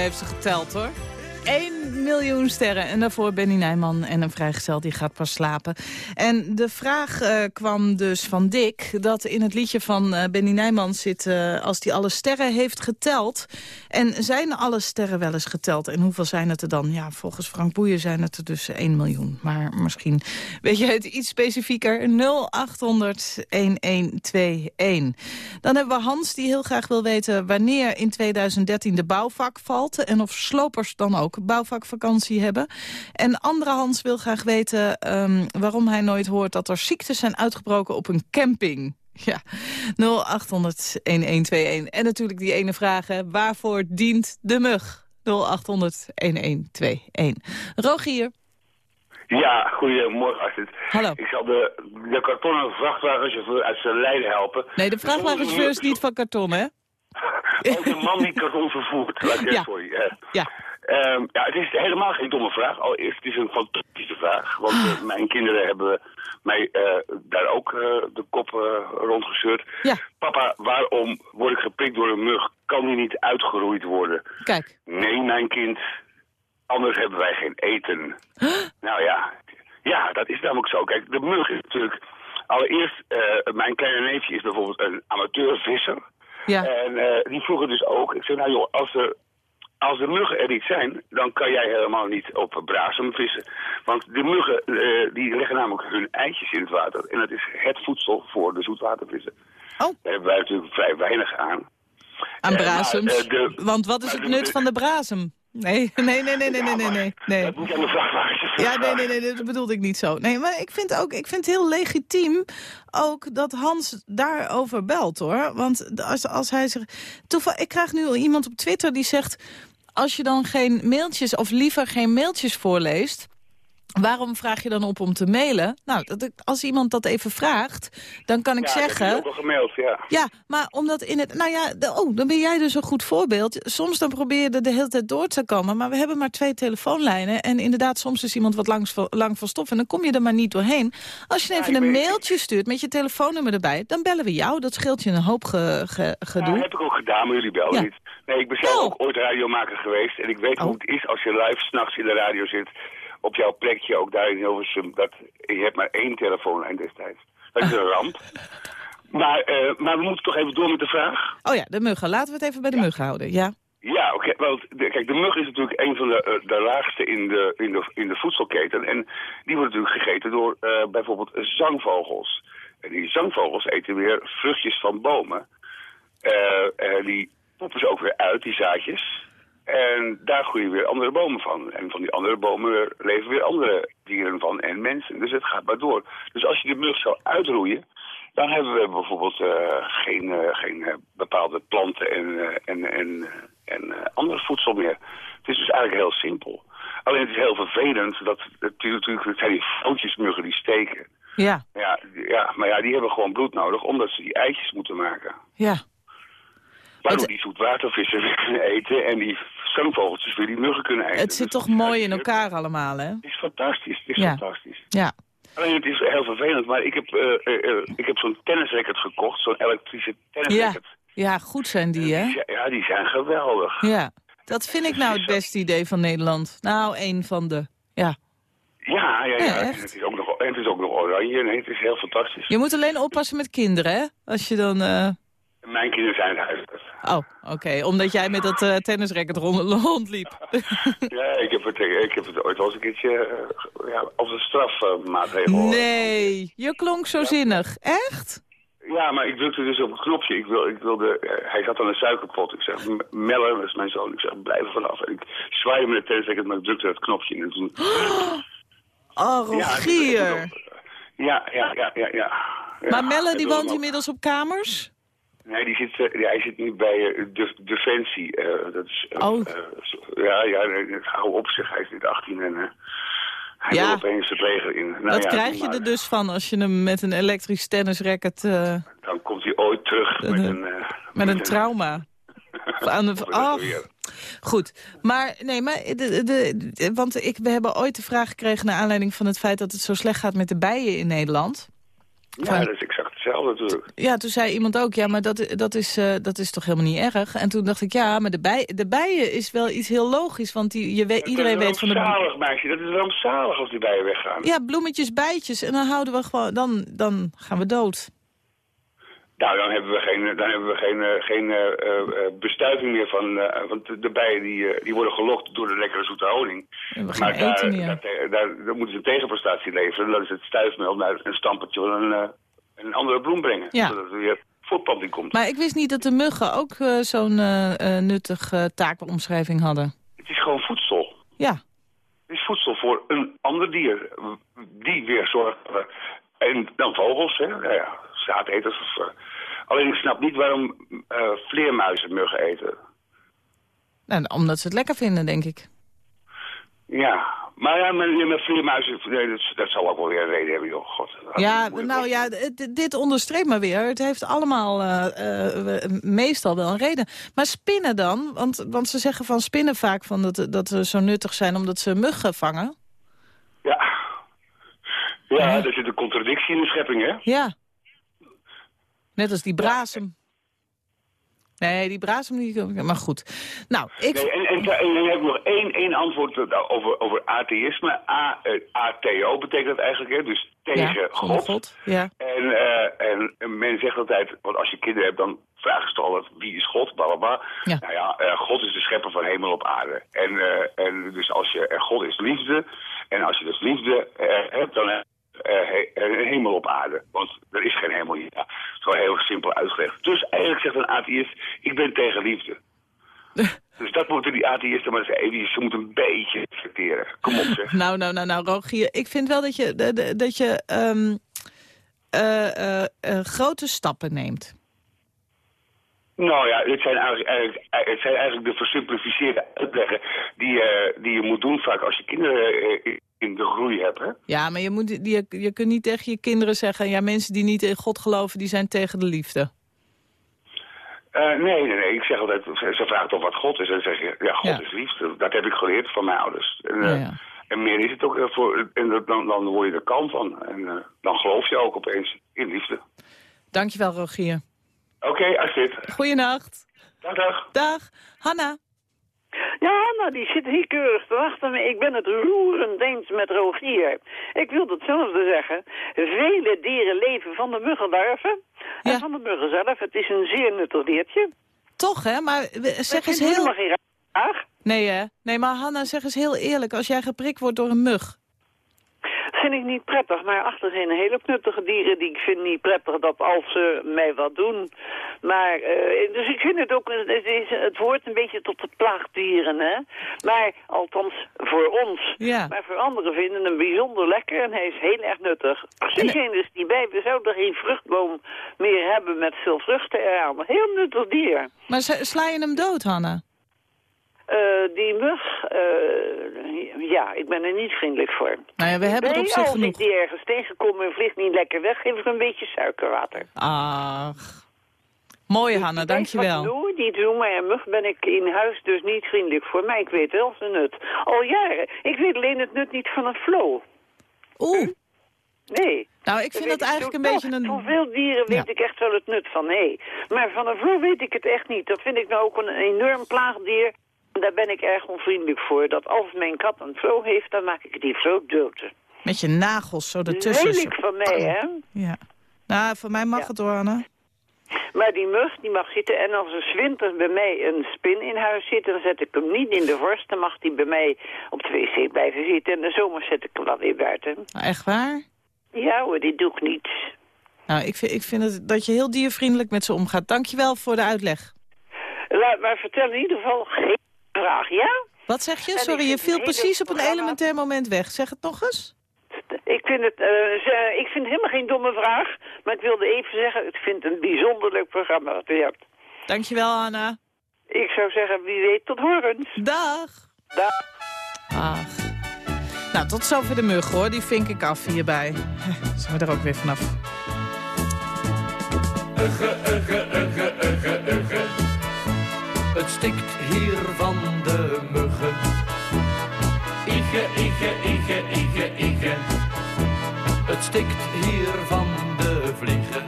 Heeft ze geteld, hoor. 1 miljoen sterren. En daarvoor Benny Nijman en een vrijgezel die gaat pas slapen. En de vraag eh, kwam dus van Dick... dat in het liedje van eh, Benny Nijman zit... eh, als hij alle sterren heeft geteld. En zijn alle sterren wel eens geteld? En hoeveel zijn het er dan? Ja, volgens Frank Boeien zijn het er dus 1 miljoen. Maar misschien weet je het iets specifieker. 0800-1121. Dan hebben we Hans die heel graag wil weten... wanneer in 2013 de bouwvak valt... en of slopers dan ook bouwvakvakantie hebben. En andere Hans wil graag weten ehm, waarom hij nooit hoort... dat er ziektes zijn uitgebroken op een camping. *laughs* Ja, 0800-1121. En natuurlijk die ene vraag, hè, waarvoor dient de mug? 0800-1121. Rogier. Ja, goedemorgen Astrid. Hallo. Ik zal de, de kartonnen vrachtwagenchauffeur uit zijn lijden helpen. Nee, de vrachtwagenchauffeur is niet van karton, hè? *laughs* Ook een man die karton vervoert. *laughs* Laat ik Ja. voor je. Ja. Ehm, ja, het is helemaal geen domme vraag. Allereerst, het is een fantastische vraag. Want eh, mijn kinderen hebben mij eh, daar ook eh, de kop rondgescheurd. Ja. Papa, waarom word ik geprikt door een mug? Kan die niet uitgeroeid worden? Kijk. Nee, mijn kind. Anders hebben wij geen eten. *gasps* Nou ja, ja, dat is namelijk zo. Kijk, de mug is natuurlijk Allereerst, mijn kleine neefje is bijvoorbeeld een amateurvisser. Ja. En die vroegen dus ook, ik zei, nou joh, als er, als de muggen er niet zijn, dan kan jij helemaal niet op brasem vissen. Want de muggen, eh, die leggen namelijk hun eitjes in het water. En dat is het voedsel voor de zoetwatervissen. Oh. Daar hebben wij natuurlijk vrij weinig aan. Aan Eh, brazems. eh, Want wat is het de- nut van de brazem? Nee, *laughs* nee, nee, nee, nee, nee, nee, nee. nee. Dat moet je aan de vrachtwagens Ja, nee, nee, nee, dat bedoelde ik niet zo. Nee, maar ik vind ook, ik vind het heel legitiem ook dat Hans daarover belt, hoor. Want als, als hij zich... Toeval, ik krijg nu iemand op Twitter die zegt... als je dan geen mailtjes, of liever geen mailtjes voorleest... Waarom vraag je dan op om te mailen? Nou, dat ik, als iemand dat even vraagt, dan kan ik Ja, dat heb je zeggen... ook al gemaild, ja. Ja, maar omdat in het... Nou ja, de- oh, dan ben jij dus een goed voorbeeld. Soms dan probeer je er de hele tijd door te komen. Maar we hebben maar twee telefoonlijnen. En inderdaad, soms is iemand wat langs, lang van stof. En dan kom je er maar niet doorheen. Als je even ik een mailtje stuurt met je telefoonnummer erbij... dan bellen we jou. Dat scheelt je een hoop ge, ge- Ja, gedoe. dat heb ik ook gedaan, maar jullie belden Ja. niet. Nee, ik ben zelf Wel. ook ooit radiomaker geweest. En ik weet Oh. hoe het is als je live s'nachts in de radio zit. Op jouw plekje, ook daar in Hilversum. Dat, je hebt maar één telefoonlijn destijds. Dat is een *laughs* ramp. Maar, eh, maar we moeten toch even door met de vraag. Oh ja, de muggen. Laten we het even bij de muggen houden. Ja. Ja, oké. want de, kijk, de mug is natuurlijk een van de, eh, de laagste in de, in, de, in de voedselketen. En die wordt natuurlijk gegeten door eh, bijvoorbeeld zangvogels. En die zangvogels eten weer vruchtjes van bomen. Eh, die poppen ze ook weer uit, die zaadjes. En daar groeien weer andere bomen van. En van die andere bomen leven weer andere dieren van en mensen. Dus het gaat maar door. Dus als je de mug zou uitroeien, dan hebben we bijvoorbeeld eh, geen, eh, geen eh, bepaalde planten en, en, en, en ander voedsel meer. Het is dus eigenlijk heel simpel. Alleen het is heel vervelend dat het natuurlijk het zijn die foutjesmuggen die steken. Ja, Ja, ja, maar ja, die hebben gewoon bloed nodig omdat ze die eitjes moeten maken. ja. Waardoor die zoetwatervissen weer kunnen eten en die zangvogeltjes weer die muggen kunnen eten. Het zit Dus toch mooi in het elkaar allemaal, hè? is fantastisch, het is Ja. fantastisch. Ja. Alleen het is heel vervelend, maar ik heb, eh, eh, eh, ik heb zo'n tennisracket gekocht, zo'n elektrische Ja. tennisracket. ja, goed zijn die, hè? Ja, die zijn geweldig. Ja. Dat vind ik nou het beste idee van Nederland. Nou, één van de... Ja. Ja, ja, ja. Ja, het is ook nog, het is ook nog oranje. Het is heel fantastisch. Je moet alleen oppassen met kinderen, hè? Als je dan... eh, Mijn kinderen zijn huis. Oh, oké. Omdat jij met dat eh tennisracket rond, rondliep. *laughs* Ja, ik heb het, ik heb het ooit wel eens een keertje eh, ja, als een strafmaatregel. nee, je klonk zo zinnig. Echt? Ja, maar ik drukte dus op het knopje. Ik, wil, ik wilde, eh, hij zat aan een suikerpot. Ik zeg, Melle, dat is mijn zoon. Ik zeg, blijf er vanaf. En ik zwaaide met de tennisracket, maar ik drukte het knopje. En toen, *gasps* Oh, Rogier. ja, ja, ja, ja, ja. Maar Melle, die woont inmiddels op kamers? Nee, die zit, eh, ja, hij zit nu bij eh, de, Defensie. eh, dat is, Oh. ja, ja, hou op zich. Hij is dit 18 en hij Ja. wil opeens het leger in. Nou, Wat ja, krijg je maar er dus van als je hem met een elektrisch tennisracket... Dan komt hij ooit terug met een... met een trauma? *laughs* Aan de, weer. goed. Maar, nee, maar de, de, de- want ik, we hebben ooit de vraag gekregen... naar aanleiding van het feit dat het zo slecht gaat met de bijen in Nederland. Ja, dat is exact hetzelfde natuurlijk. Ja, toen zei iemand ook, ja, maar dat, dat, is, eh, dat is toch helemaal niet erg? En toen dacht ik, ja, maar de, bij, de bijen is wel iets heel logisch. Want die, je weet, iedereen dat weet van de... rampzalig, meisje. Dat is rampzalig als die bijen weggaan. Ja, bloemetjes, bijtjes. En dan houden we gewoon... Dan, dan gaan we dood. Nou, dan hebben we geen, dan hebben we geen, eh, geen eh, bestuiving meer van... want de, bijen die, die worden gelokt door de lekkere zoete honing. Maar daar, daar, daar, daar moeten ze een tegenprestatie leveren. Dat is het stuifmeel naar een stampertje of een, een andere bloem brengen. Ja. Zodat er weer voortplanting komt. Maar ik wist niet dat de muggen ook eh, zo'n eh, eh, nuttige taakomschrijving hadden. Het is gewoon voedsel. Ja. Het is voedsel voor een ander dier. Die weer zorgt... en dan vogels, hè. Nou ja, zaadeters. Of, alleen ik snap niet waarom vleermuizen muggen eten. Nou, omdat ze het lekker vinden, denk ik. Ja, maar ja, met, met vleermuizen, nee, dat, dat zal ook wel weer een reden hebben, joh. God, Ja, nou ja, dit onderstreept maar weer. Het heeft allemaal eh, eh, meestal wel een reden. Maar spinnen dan? Want, want ze zeggen van spinnen vaak van dat, dat ze zo nuttig zijn omdat ze muggen vangen. Ja. Ja, er zit een contradictie in de schepping, hè? Ja. Net als die brasem. Nee, die brasem niet. Maar goed. Nou, ik... Nee, en, en, en dan heb ik nog één, één antwoord over, over atheïsme. A, eh, ATO betekent dat eigenlijk, hè? Dus tegen ja, God. God. Ja. En, eh, en, en men zegt altijd, want als je kinderen hebt, dan vragen ze toch altijd wie is God, bla bla bla. Ja. Nou ja, eh, God is de schepper van hemel op aarde. En, eh, en dus als je, en God is liefde, en als je dus liefde eh, hebt, dan een hemel op aarde. Want er is geen hemel hier. Ja, gewoon heel simpel uitgelegd. Dus eigenlijk zegt een atheïst, ik ben tegen liefde. *laughs* dus dat moeten die atheïsten maar even, ze moeten een beetje reflecteren. Kom op zeg. Nou, nou, nou, nou, Rogier, ik vind wel dat je, dat je ehm, eh, eh, eh, grote stappen neemt. Nou ja, het zijn eigenlijk, eigenlijk, het zijn eigenlijk de versimplificeerde uitleggen die, eh, die je moet doen vaak als je kinderen eh, in de groei hebt. Hè? Ja, maar je, moet, je, je kunt niet tegen je kinderen zeggen... ja, mensen die niet in God geloven, die zijn tegen de liefde. Eh, nee, nee, nee. Ik zeg altijd, ze vragen toch wat God is. En dan zeg je, ja, God Ja. is liefde. Dat heb ik geleerd van mijn ouders. En, Ja, ja. en meer is het ook voor. En dan, dan word je er kalm van. En dan geloof je ook opeens in liefde. Dankjewel, Rogier. Oké, Astrid. Goeienacht. Dag, dag. Dag. Hanna. Ja, Hanna, die zit hier keurig te wachten. Maar ik ben het roerend eens met Rogier. Ik wil hetzelfde zeggen. Vele dieren leven van de muggenlarven. En Ja. van de muggen zelf. Het is een zeer nuttig diertje. Toch, hè? Maar zeg eens heel... helemaal geen raar. Nee, hè? Nee, maar Hanna, zeg eens heel eerlijk. Als jij geprikt wordt door een mug... Vind ik niet prettig, maar achter zijn hele nuttige dieren die ik vind niet prettig dat als ze mij wat doen. Maar, eh, dus ik vind het ook, het, is, het hoort een beetje tot de plaagdieren, hè. Maar, althans, voor ons. Ja. Maar voor anderen vinden hem bijzonder lekker en hij is heel erg nuttig. Oxygen is die bij, we zouden geen vruchtboom meer hebben met veel vruchten eraan. Heel nuttig dier. Maar sla je hem dood, Hanna? Eh, die mug, eh, ja, ik ben er niet vriendelijk voor. Nou ja, we hebben het op zich als genoeg. ik die ergens tegenkom en vliegt niet lekker weg, geef ik een beetje suikerwater. Ach. Mooi, Hanna, Ik weet dankjewel. Wat doe, niet doen, maar mug ben ik in huis dus niet vriendelijk voor. Maar ik weet wel zijn nut. Al jaren. Ik weet alleen het nut niet van een flow. Oeh. Nee. Nou, ik vind dat eigenlijk een beetje een... Van veel dieren weet Ja. ik echt wel het nut van, nee. Maar van een vloer weet ik het echt niet. Dat vind ik nou ook een enorm plaagdier. Daar ben ik erg onvriendelijk voor. Dat als mijn kat een flow heeft, dan maak ik die flow dood. Met je nagels zo ertussen. Lelijk van mij, hè? Ja. Nou, voor mij mag Ja. het hoor, Hanna. Maar die mug, die mag zitten. En als er 's winters bij mij een spin in huis zit, dan zet ik hem niet in de vorst. Dan mag die bij mij op de wc blijven zitten. En de zomer zet ik hem dan weer buiten. Nou, echt waar? Ja hoor, die doe ik niet. Nou, ik vind, ik vind het, dat je heel diervriendelijk met ze omgaat. Dankjewel voor de uitleg. Laat maar vertel in ieder geval geen vraag, ja? Wat zeg je? Sorry, je viel precies op een elementair moment weg. Zeg het nog eens. Ik vind het, eh, ik vind helemaal geen domme vraag. Maar ik wilde even zeggen, ik vind het een bijzonder leuk programma wat u hebt. Dankjewel, Hanna. Ik zou zeggen, wie weet tot horens. Dag. Dag. Ach. Nou, tot zover de mug, hoor. Die vink ik af hierbij. *laughs* Zijn we er ook weer vanaf. Het stikt hier van de muggen. Ige, ige, ige, ige, ige. Het stikt hier van de vliegen.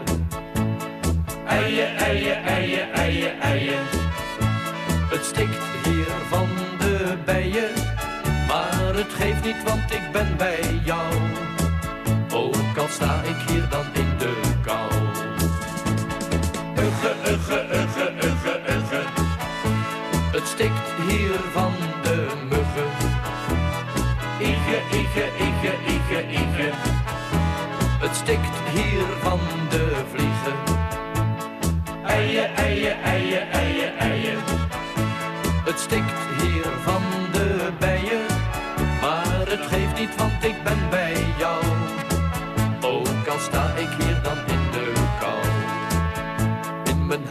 Eien, eien, eien, eien, eien. Het stikt hier van de bijen. Maar het geeft niet, want ik ben bij jou. Ook al sta ik hier dan in de kou. Ugge, ugge, ugge. Het stikt hier van de muggen. Ige, ige, ige, ige, ige. Het stikt hier van de vliegen. Eien, eien, eien, eien, eien. Het stikt hier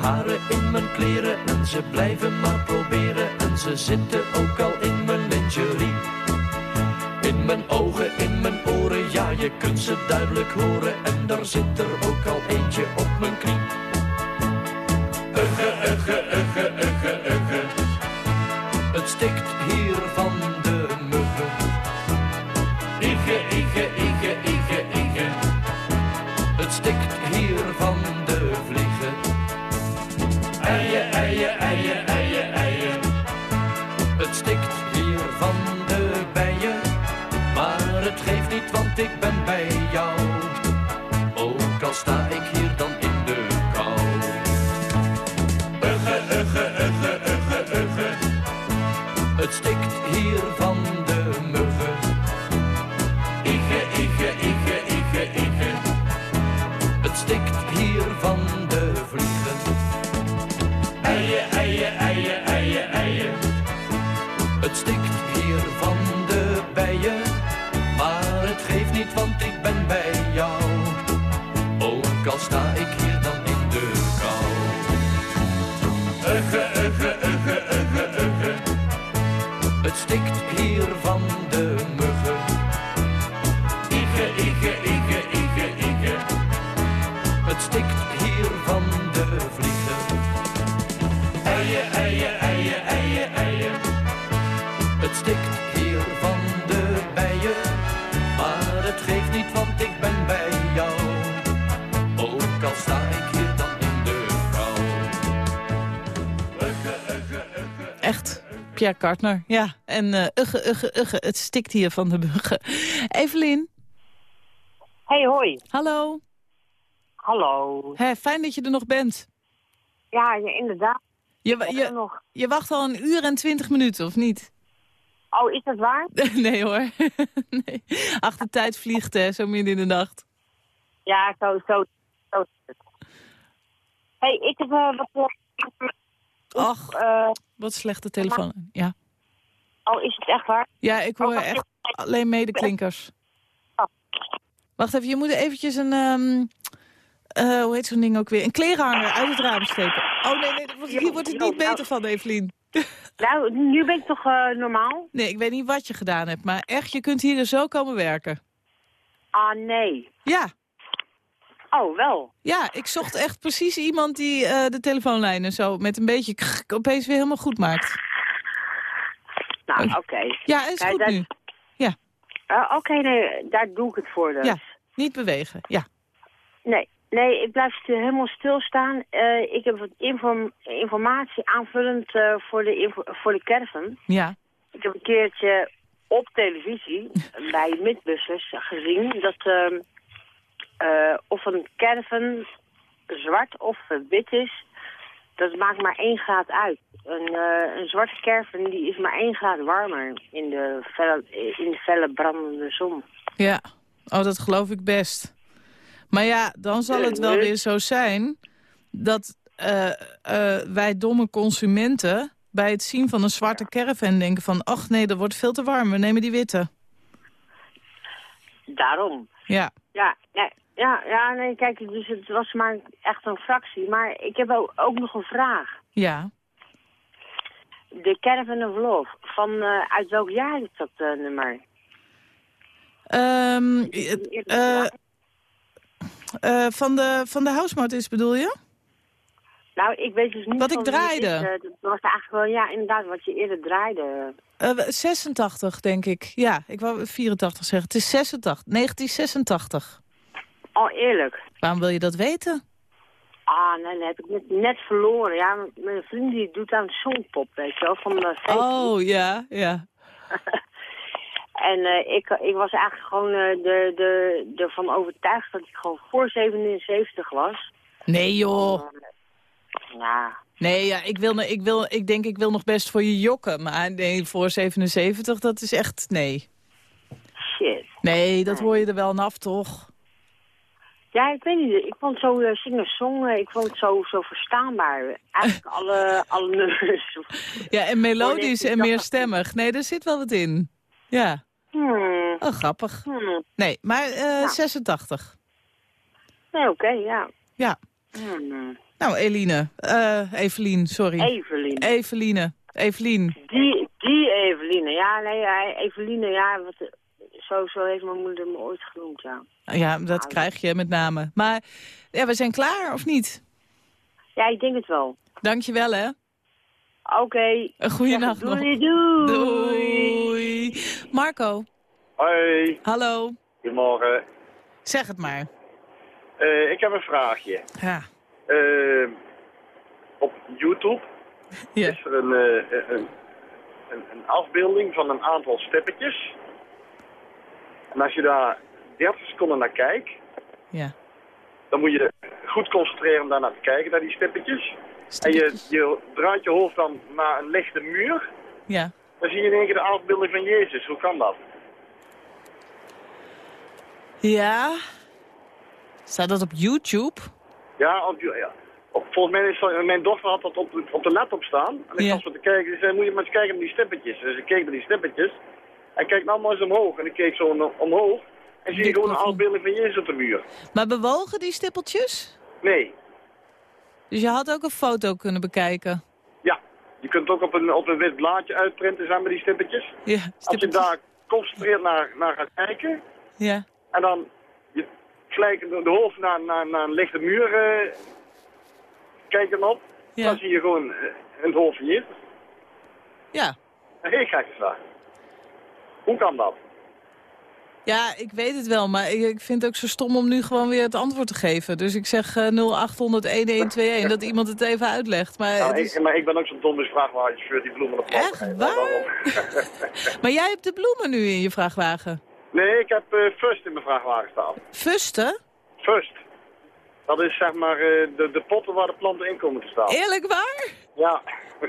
haren, in mijn kleren en ze blijven maar proberen en ze zitten ook al in mijn lingerie. In mijn ogen, in mijn oren, ja je kunt ze duidelijk horen en daar zit er ook al eentje op mijn knie. Ugge, ugge, ugge, ugge, ugge. Het stikt Kartner, ja. En eh ugge, ugge, ugge, het stikt hier van de muggen. Evelien, Hey, hoi. hallo. Hallo. Hè, fijn dat je er nog bent. Ja, ja inderdaad. Je, je, nog. je wacht al een uur en twintig minuten, of niet? Oh, is dat waar? *laughs* nee hoor. *laughs* nee. Ach, de tijd vliegt, hè, zo midden in de nacht. Ja, zo, zo. zo. hey, ik heb eh, wat... Ach, eh, wat slechte telefoon. Ja, oh, is het echt waar? ja ik hoor Oh, echt alleen medeklinkers. Oh. Wacht even, je moet eventjes een... ehm, eh, hoe heet zo'n ding ook weer? Een klerenhanger uit het raam steken. Oh nee, nee, hier wordt het niet beter van, Evelien. *laughs* Nou, nu ben ik toch eh, normaal? Nee, ik weet niet wat je gedaan hebt, maar echt, je kunt hier dus zo komen werken. Ah, nee. Ja, Oh, wel. ja, ik zocht echt precies iemand die eh, de telefoonlijnen zo met een beetje krk opeens weer helemaal goed maakt. Nou, oké. Ja, is Kijk, goed dat- nu. Ja, Eh, oké, nee, daar doe ik het voor dus. ja, niet bewegen. Ja, Nee, nee, ik blijf helemaal stilstaan. Eh ik heb wat inform- informatie aanvullend voor, de voor de caravan. ja. Ik heb een keertje op televisie *laughs* bij Midbussers gezien dat eh, of een caravan zwart of wit is, dat maakt maar één graad uit. Een, eh, een zwarte caravan die is maar één graad warmer in de felle, in de felle brandende zon. Ja, oh, dat geloof ik best. Maar ja, dan zal het wel weer zo zijn dat eh, eh, wij domme consumenten bij het zien van een zwarte caravan denken van... ach nee, dat wordt veel te warm, we nemen die witte. Daarom. Ja, Ja, nee, ja, ja, nee, kijk, dus het was maar echt een fractie. Maar ik heb ook, ook nog een vraag. ja. De Caravan of Love, van eh, uit welk jaar is dat eh, nummer? Ehm, eh, van de, van de housemartins bedoel je? Nou, ik weet dus niet Wat ik het draaide. is, dat was eigenlijk wel, ja, inderdaad, wat je eerder draaide. Eh, 86, denk ik. Ja, ik wou 84 zeggen. Het is 86, 1986. Oh, eerlijk. Waarom wil je dat weten? Ah, nee, dat heb ik net, net verloren. Ja, mijn vriend die doet aan Songpop, weet je wel, van de Facebook. Oh, ja, ja. *laughs* En eh, ik, ik was eigenlijk gewoon eh, de, de, ervan overtuigd dat ik gewoon voor 77 was. Nee, joh. Ja, Nee, ja, ik, wil, ik, wil, ik denk ik wil nog best voor je jokken. Maar nee, voor 77, dat is echt... Nee. shit. Nee, dat hoor je er wel aan af, toch? Ja, ik weet niet. Ik vond zo uh, singer-song, eh, ik vond het zo, zo verstaanbaar. Eigenlijk *laughs* alle, alle nummers. Ja, en melodisch en meer stemmig. Nee, daar zit wel wat in. Ja. Hmm. Oh, grappig. Hmm. Nee, maar eh, 86. Nee, oké, ja. Ja. Hmm. Nou, Eline. eh Evelien, sorry. Evelien. Eveline. Evelien. Die, die Eveline, ja, nee, ja, Eveline, ja, wat, eh, zo, zo heeft mijn moeder me ooit genoemd, ja. Ja, dat krijg je met name. Maar ja, we zijn klaar, of niet? Ja, ik denk het wel. Dankjewel, hè. Oké. Een goede nacht nog. Doei, doei. Doei. Marco. Hoi, Hallo. goedemorgen. Zeg het maar. Eh, ik heb een vraagje. Ja. Eh, op YouTube Ja. is er een, eh, een, een, een afbeelding van een aantal steppetjes. En als je daar 30 seconden naar kijkt, Ja. dan moet je goed concentreren om daar naar te kijken, naar die steppetjes. En je, je draait je hoofd dan naar een lichte muur. Ja. dan zie je in één keer de afbeelding van Jezus. Hoe kan dat? Ja. Staat dat op YouTube? Ja, op, ja. Op, volgens mij is dat- mijn dochter had dat op, de- op de laptop staan. En ik Ja. was wat te kijken. Ze zei, moet je maar eens kijken naar die stippetjes. Dus ik keek naar die stippetjes. En kijk nou maar eens omhoog. En ik keek zo omhoog. En zie je gewoon een afbeelding van Jezus op de muur. Maar bewogen die stippeltjes? Nee. Dus je had ook een foto kunnen bekijken? Ja. Je kunt het ook op een, op een wit blaadje uitprinten, zijn met die stippetjes. Ja, Als je daar concentreerd naar, naar gaat kijken. Ja. En dan je gelijk de, hoofd naar, naar, naar een lichte muur eh, kijken op. Ja. Dan zie je gewoon eh, het hoofd van Jezus. Ja. Een heel gekke vraag. Hoe kan dat? Ja, ik weet het wel, maar ik, ik vind het ook zo stom om nu gewoon weer het antwoord te geven. Dus ik zeg eh 0800-1121, dat iemand het even uitlegt. Maar, Nou, ik, maar ik ben ook zo'n domme vrachtwagenchauffeur die bloemen op Echt waar? *laughs* maar jij hebt de bloemen nu in je vrachtwagen. nee, ik heb eh Fust in mijn vrachtwagen staan. Fusten? Fust. Dat is zeg maar eh, de, de potten waar de planten in komen te staan. Eerlijk waar? Ja. *laughs*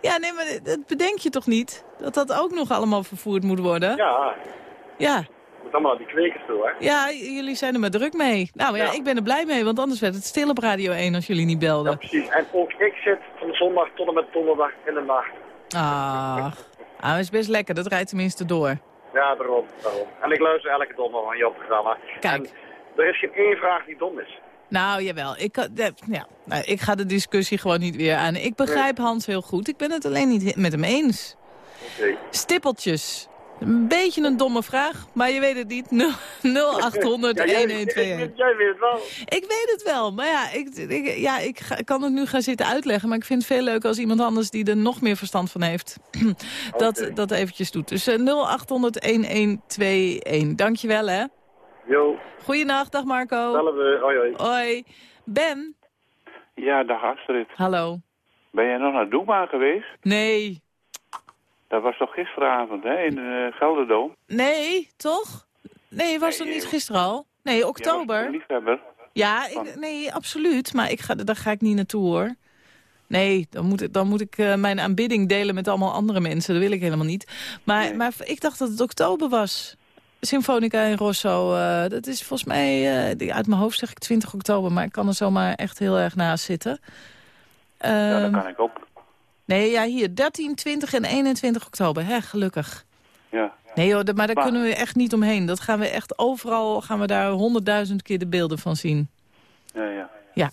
Ja, nee, maar dat bedenk je toch niet? Dat dat ook nog allemaal vervoerd moet worden? ja. Ja. Moet allemaal die kwekers toe, hè? Ja, jullie zijn er maar druk mee. Nou ja, Ja. ik ben er blij mee, want anders werd het stil op Radio 1 als jullie niet belden. Precies. En ook ik zit van zondag tot en met donderdag in de nacht. Ah, ah, dat is best lekker. Dat rijdt tenminste door. Ja, daarom, daarom. En ik luister elke donderdag aan jouw programma. Kijk. En er is geen één vraag die dom is. Nou, jawel. Ik, ja, nou, ik ga de discussie gewoon niet weer aan. Ik begrijp Hans heel goed. Ik ben het alleen niet met hem eens. Stippeltjes. Een beetje een domme vraag, maar je weet het niet. 0800 *laughs* Ja, jij, 1121. jij weet het wel. Ik weet het wel, maar ja, ik, ik, ja, ik ga- kan het nu gaan zitten uitleggen. Maar ik vind het veel leuker als iemand anders die er nog meer verstand van heeft. *clears throat* dat, dat eventjes doet. Dus eh, 0800 1121. Dankjewel hè. Jo, Goeienacht, dag Marco. zelfde. Hoi, hoi. Hoi. Ben. Ja, dag Astrid. Hallo. Ben jij nog naar Doema geweest? Nee. Dat was toch gisteravond, hè, in de uh, Gelderdoom? Nee, toch? Nee, was dat niet gisteren al? Nee, oktober. Een liefhebber. Ja, ik, nee, absoluut. Maar ik ga, daar ga ik niet naartoe, hoor. Nee, dan moet, ik- dan moet ik eh, mijn aanbidding delen met allemaal andere mensen. Dat wil ik helemaal niet. Maar, maar ik dacht dat het oktober was. Symfonica in Rosso. eh, dat is volgens mij, die- uit mijn hoofd zeg ik 20 oktober. Maar ik kan er zomaar echt heel erg naast zitten. Ja, Ehm, dat kan ik ook. nee, ja, hier. 13, 20 en 21 oktober. Hè, gelukkig. Ja. Nee joh, maar daar Maar- kunnen we echt niet omheen. Dat gaan we echt overal, gaan we daar honderdduizend keer de beelden van zien. Ja, ja. Ja.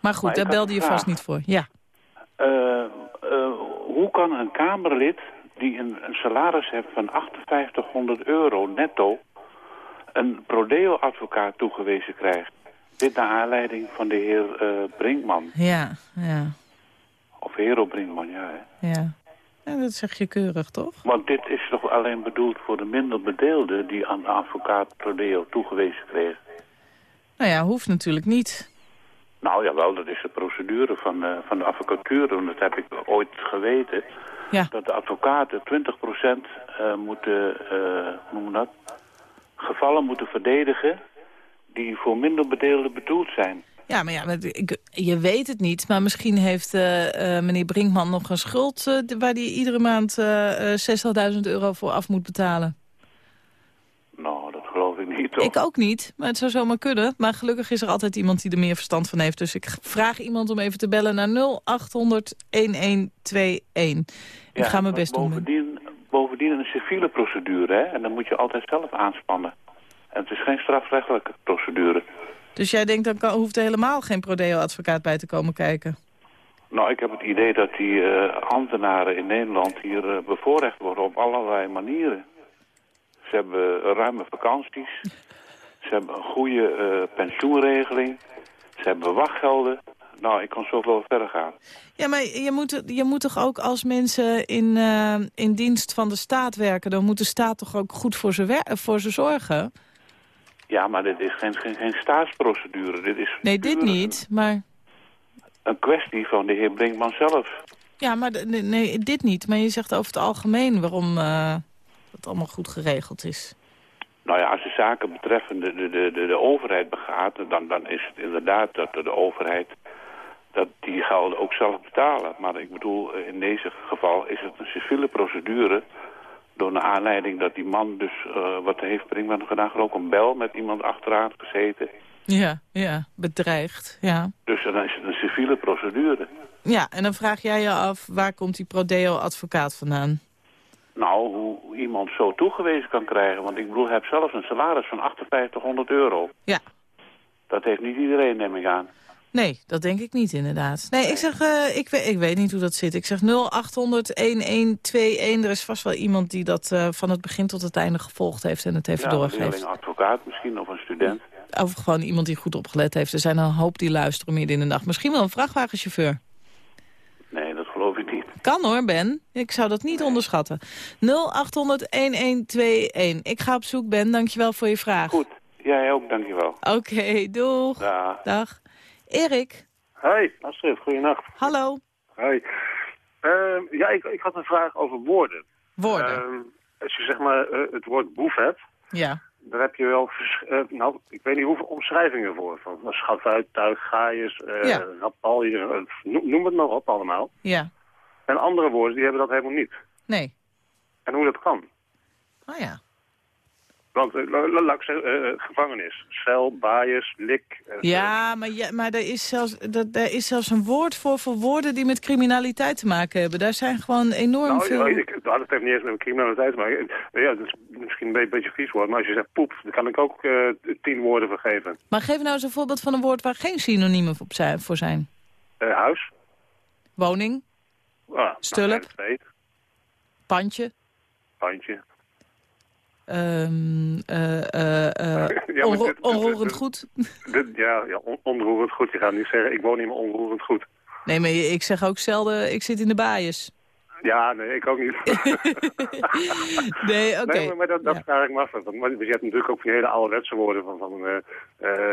Maar goed, Maar daar belde je vast niet voor. Ja. Eh, hoe kan een Kamerlid die een, een salaris heeft van 5800 euro netto... een prodeo-advocaat toegewezen krijgen? Dit naar aanleiding van de heer eh, Brinkman. Ja, ja, Of Hero Brinkman, ja. Hè? ja. Ja, dat zeg je keurig, toch? Want dit is toch alleen bedoeld voor de minder bedeelden... die aan de advocaat prodeo toegewezen kregen? Nou ja, hoeft natuurlijk niet. Nou jawel, dat is de procedure van, eh, van de advocatuur. En dat heb ik ooit geweten. Ja. Dat de advocaten 20% eh moeten, eh, we dat? Gevallen moeten verdedigen die voor minder bedeelden bedoeld zijn. Ja, maar ja, ik, je weet het niet. Maar misschien heeft eh, meneer Brinkman nog een schuld... waar hij iedere maand eh, eh, 60.000 euro voor af moet betalen. Geloof ik niet, toch? Ik ook niet, maar het zou zomaar kunnen. Maar gelukkig is er altijd iemand die er meer verstand van heeft. Dus ik vraag iemand om even te bellen naar 0800 1121. Ik ga mijn best doen. Bovendien, bovendien een civiele procedure, hè? En dan moet je altijd zelf aanspannen. En het is geen strafrechtelijke procedure. Dus jij denkt, dan kan, hoeft er helemaal geen Prodeo-advocaat bij te komen kijken? Nou, ik heb het idee dat die eh, ambtenaren in Nederland hier eh, bevoorrecht worden op allerlei manieren. Ze hebben ruime vakanties. Ze hebben een goede eh, pensioenregeling. Ze hebben wachtgelden. Nou, ik kan zoveel verder gaan. Ja, maar je moet, je moet toch ook als mensen in, eh, in dienst van de staat werken... dan moet de staat toch ook goed voor ze, voor ze zorgen? Ja, maar dit is geen, geen, geen staatsprocedure. Dit is Nee, dit niet, maar... Een kwestie van de heer Brinkman zelf. Ja, maar nee, dit niet. Maar je zegt over het algemeen waarom eh het allemaal goed geregeld is. Nou ja, als de zaken betreffende de, de, de, de overheid begaat... Dan, dan is het inderdaad dat de overheid dat die gelden ook zelf betalen. Maar ik bedoel, in deze geval is het een civiele procedure... door een aanleiding dat die man dus, eh, wat heeft Brinkman gedaan... ook een bel met iemand achteraan gezeten. Ja, ja, bedreigd, ja. Dus dan is het een civiele procedure. Ja, en dan vraag jij je af, waar komt die Prodeo-advocaat vandaan? Nou, hoe iemand zo toegewezen kan krijgen. Want ik bedoel, heeft zelfs een salaris van 5800 euro. Ja. Dat heeft niet iedereen, neem ik aan. Nee, dat denk ik niet inderdaad. Nee, ik zeg, eh, ik, weet, ik weet niet hoe dat zit. Ik zeg 0800-1121. Er is vast wel iemand die dat eh, van het begin tot het einde gevolgd heeft en het even ja, doorgeeft. een advocaat misschien, of een student. Of gewoon iemand die goed opgelet heeft. Er zijn een hoop die luisteren midden in de nacht. Misschien wel een vrachtwagenchauffeur. Nee, dat geloof ik niet. Kan hoor, Ben. Ik zou dat niet onderschatten. 0800-1121. Ik ga op zoek, Ben. Dankjewel voor je vraag. Goed. Jij ook, dankjewel. Oké, doeg. Dag. Dag. Erik. Hoi, Astrid, goeienacht. Hallo. Hoi. Ehm, ja, ik, ik had een vraag over woorden. Woorden. Ehm, als je zeg maar eh, het woord boef hebt, Ja. daar heb je wel, eh, nou, ik weet niet hoeveel omschrijvingen voor. Van schafuit, tuig, gaaiers, Ja. rapalje, noem, noem het maar op allemaal. Ja. En andere woorden, die hebben dat helemaal niet. Nee. En hoe dat kan. Oh ja. Want, eh, la- la- laat ik zeggen, eh, eh, gevangenis, cel, bias, lik. Ja, maar, ja, maar er, is zelfs, dat, er is zelfs een woord voor voor woorden die met criminaliteit te maken hebben. Daar zijn gewoon enorm Nou, veel... ja, ik, nou, dat heeft niet eens met criminaliteit te maken. Ja, dat is misschien een beetje, vies woord, maar als je zegt poep, dan kan ik ook tien woorden voor geven. Maar geef nou eens een voorbeeld van een woord waar geen synoniemen op zijn, voor zijn. Eh, huis. Woning, Ah, Stulp. nou, twee. pandje, Pandje. *laughs* Ja, maar onro- dit- dit- onroerend goed. *laughs* Dit, ja, ja on- onroerend goed. Je gaat niet zeggen, ik woon niet meer onroerend goed. Nee, maar ik zeg ook zelden, ik zit in de baaiers. Ja, nee, ik ook niet. *laughs* Nee, oké. Nee, maar, dat, dat vraag ik me af. Want, je hebt natuurlijk ook van hele ouderwetse woorden van, van eh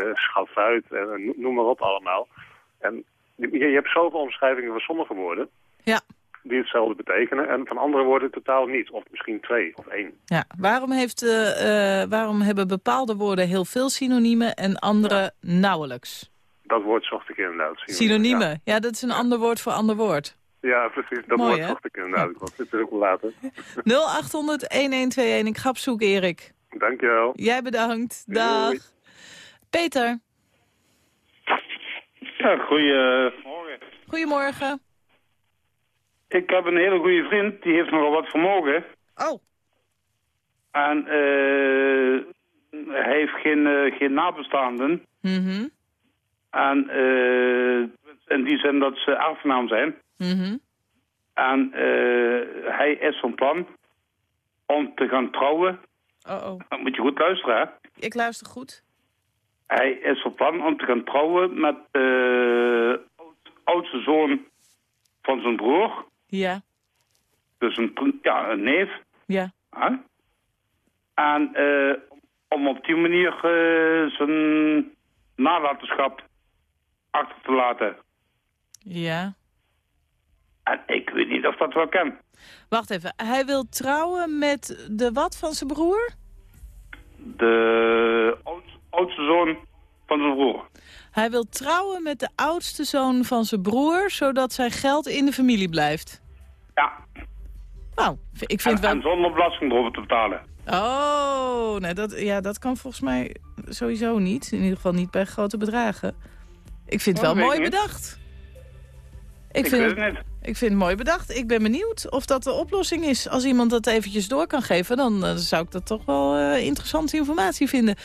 eh, schafuit en no- noem maar op allemaal. En je, je hebt zoveel omschrijvingen van sommige woorden. Ja. Die hetzelfde betekenen en van andere woorden totaal niet. Of misschien twee of één. Ja, waarom, heeft, eh, eh, waarom hebben bepaalde woorden heel veel synoniemen en andere nauwelijks? Dat woord zocht ik inderdaad. Synoniemen, ja. dat is een ander woord voor ander woord. Ja, precies. Dat Mooi, woord zocht ik inderdaad. Ik was dit er ook wel later. *laughs* 0800-1121, ik ga op zoek, Erik. Dankjewel. Jij bedankt. Dag. Doei. Peter, Ja, goedemorgen. goedemorgen. Ik heb een hele goede vriend, die heeft nogal wat vermogen. Oh. En eh hij heeft geen, eh, geen nabestaanden. Mhm, En eh, in die zin dat ze erfgenaam zijn. mhm. En eh, hij is van plan om te gaan trouwen. Oh, oh. Dan moet je goed luisteren, hè. Ik luister goed. Hij is van plan om te gaan trouwen met de oudste zoon van zijn broer. Ja, Dus een, ja, een neef. ja. En eh, om op die manier eh, zijn nalatenschap achter te laten. Ja. En ik weet niet of dat wel kan. Wacht even, hij wil trouwen met de wat van zijn broer? De oud- oudste zoon van zijn broer. Hij wil trouwen met de oudste zoon van zijn broer, zodat zijn geld in de familie blijft. Nou, ik vind en, wel... en zonder belasting erover te betalen. Oh, nee, dat, ja, dat kan volgens mij sowieso niet. In ieder geval niet bij grote bedragen. Ik vind het Oh, wel mooi niet. bedacht. Ik vind het niet. Ik vind het mooi bedacht. Ik ben benieuwd of dat de oplossing is. Als iemand dat eventjes door kan geven, dan eh, zou ik dat toch wel eh, interessante informatie vinden.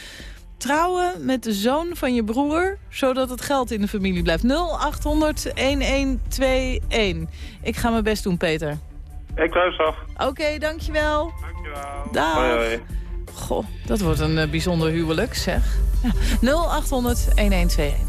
Trouwen met de zoon van je broer, zodat het geld in de familie blijft. 0800-1121. Ik ga mijn best doen, Peter. Ik luister. Oké, dankjewel. Dankjewel. Dag. Hoi, hoi. Goh, dat wordt een eh, bijzonder huwelijk, zeg. Ja. 0800-1121.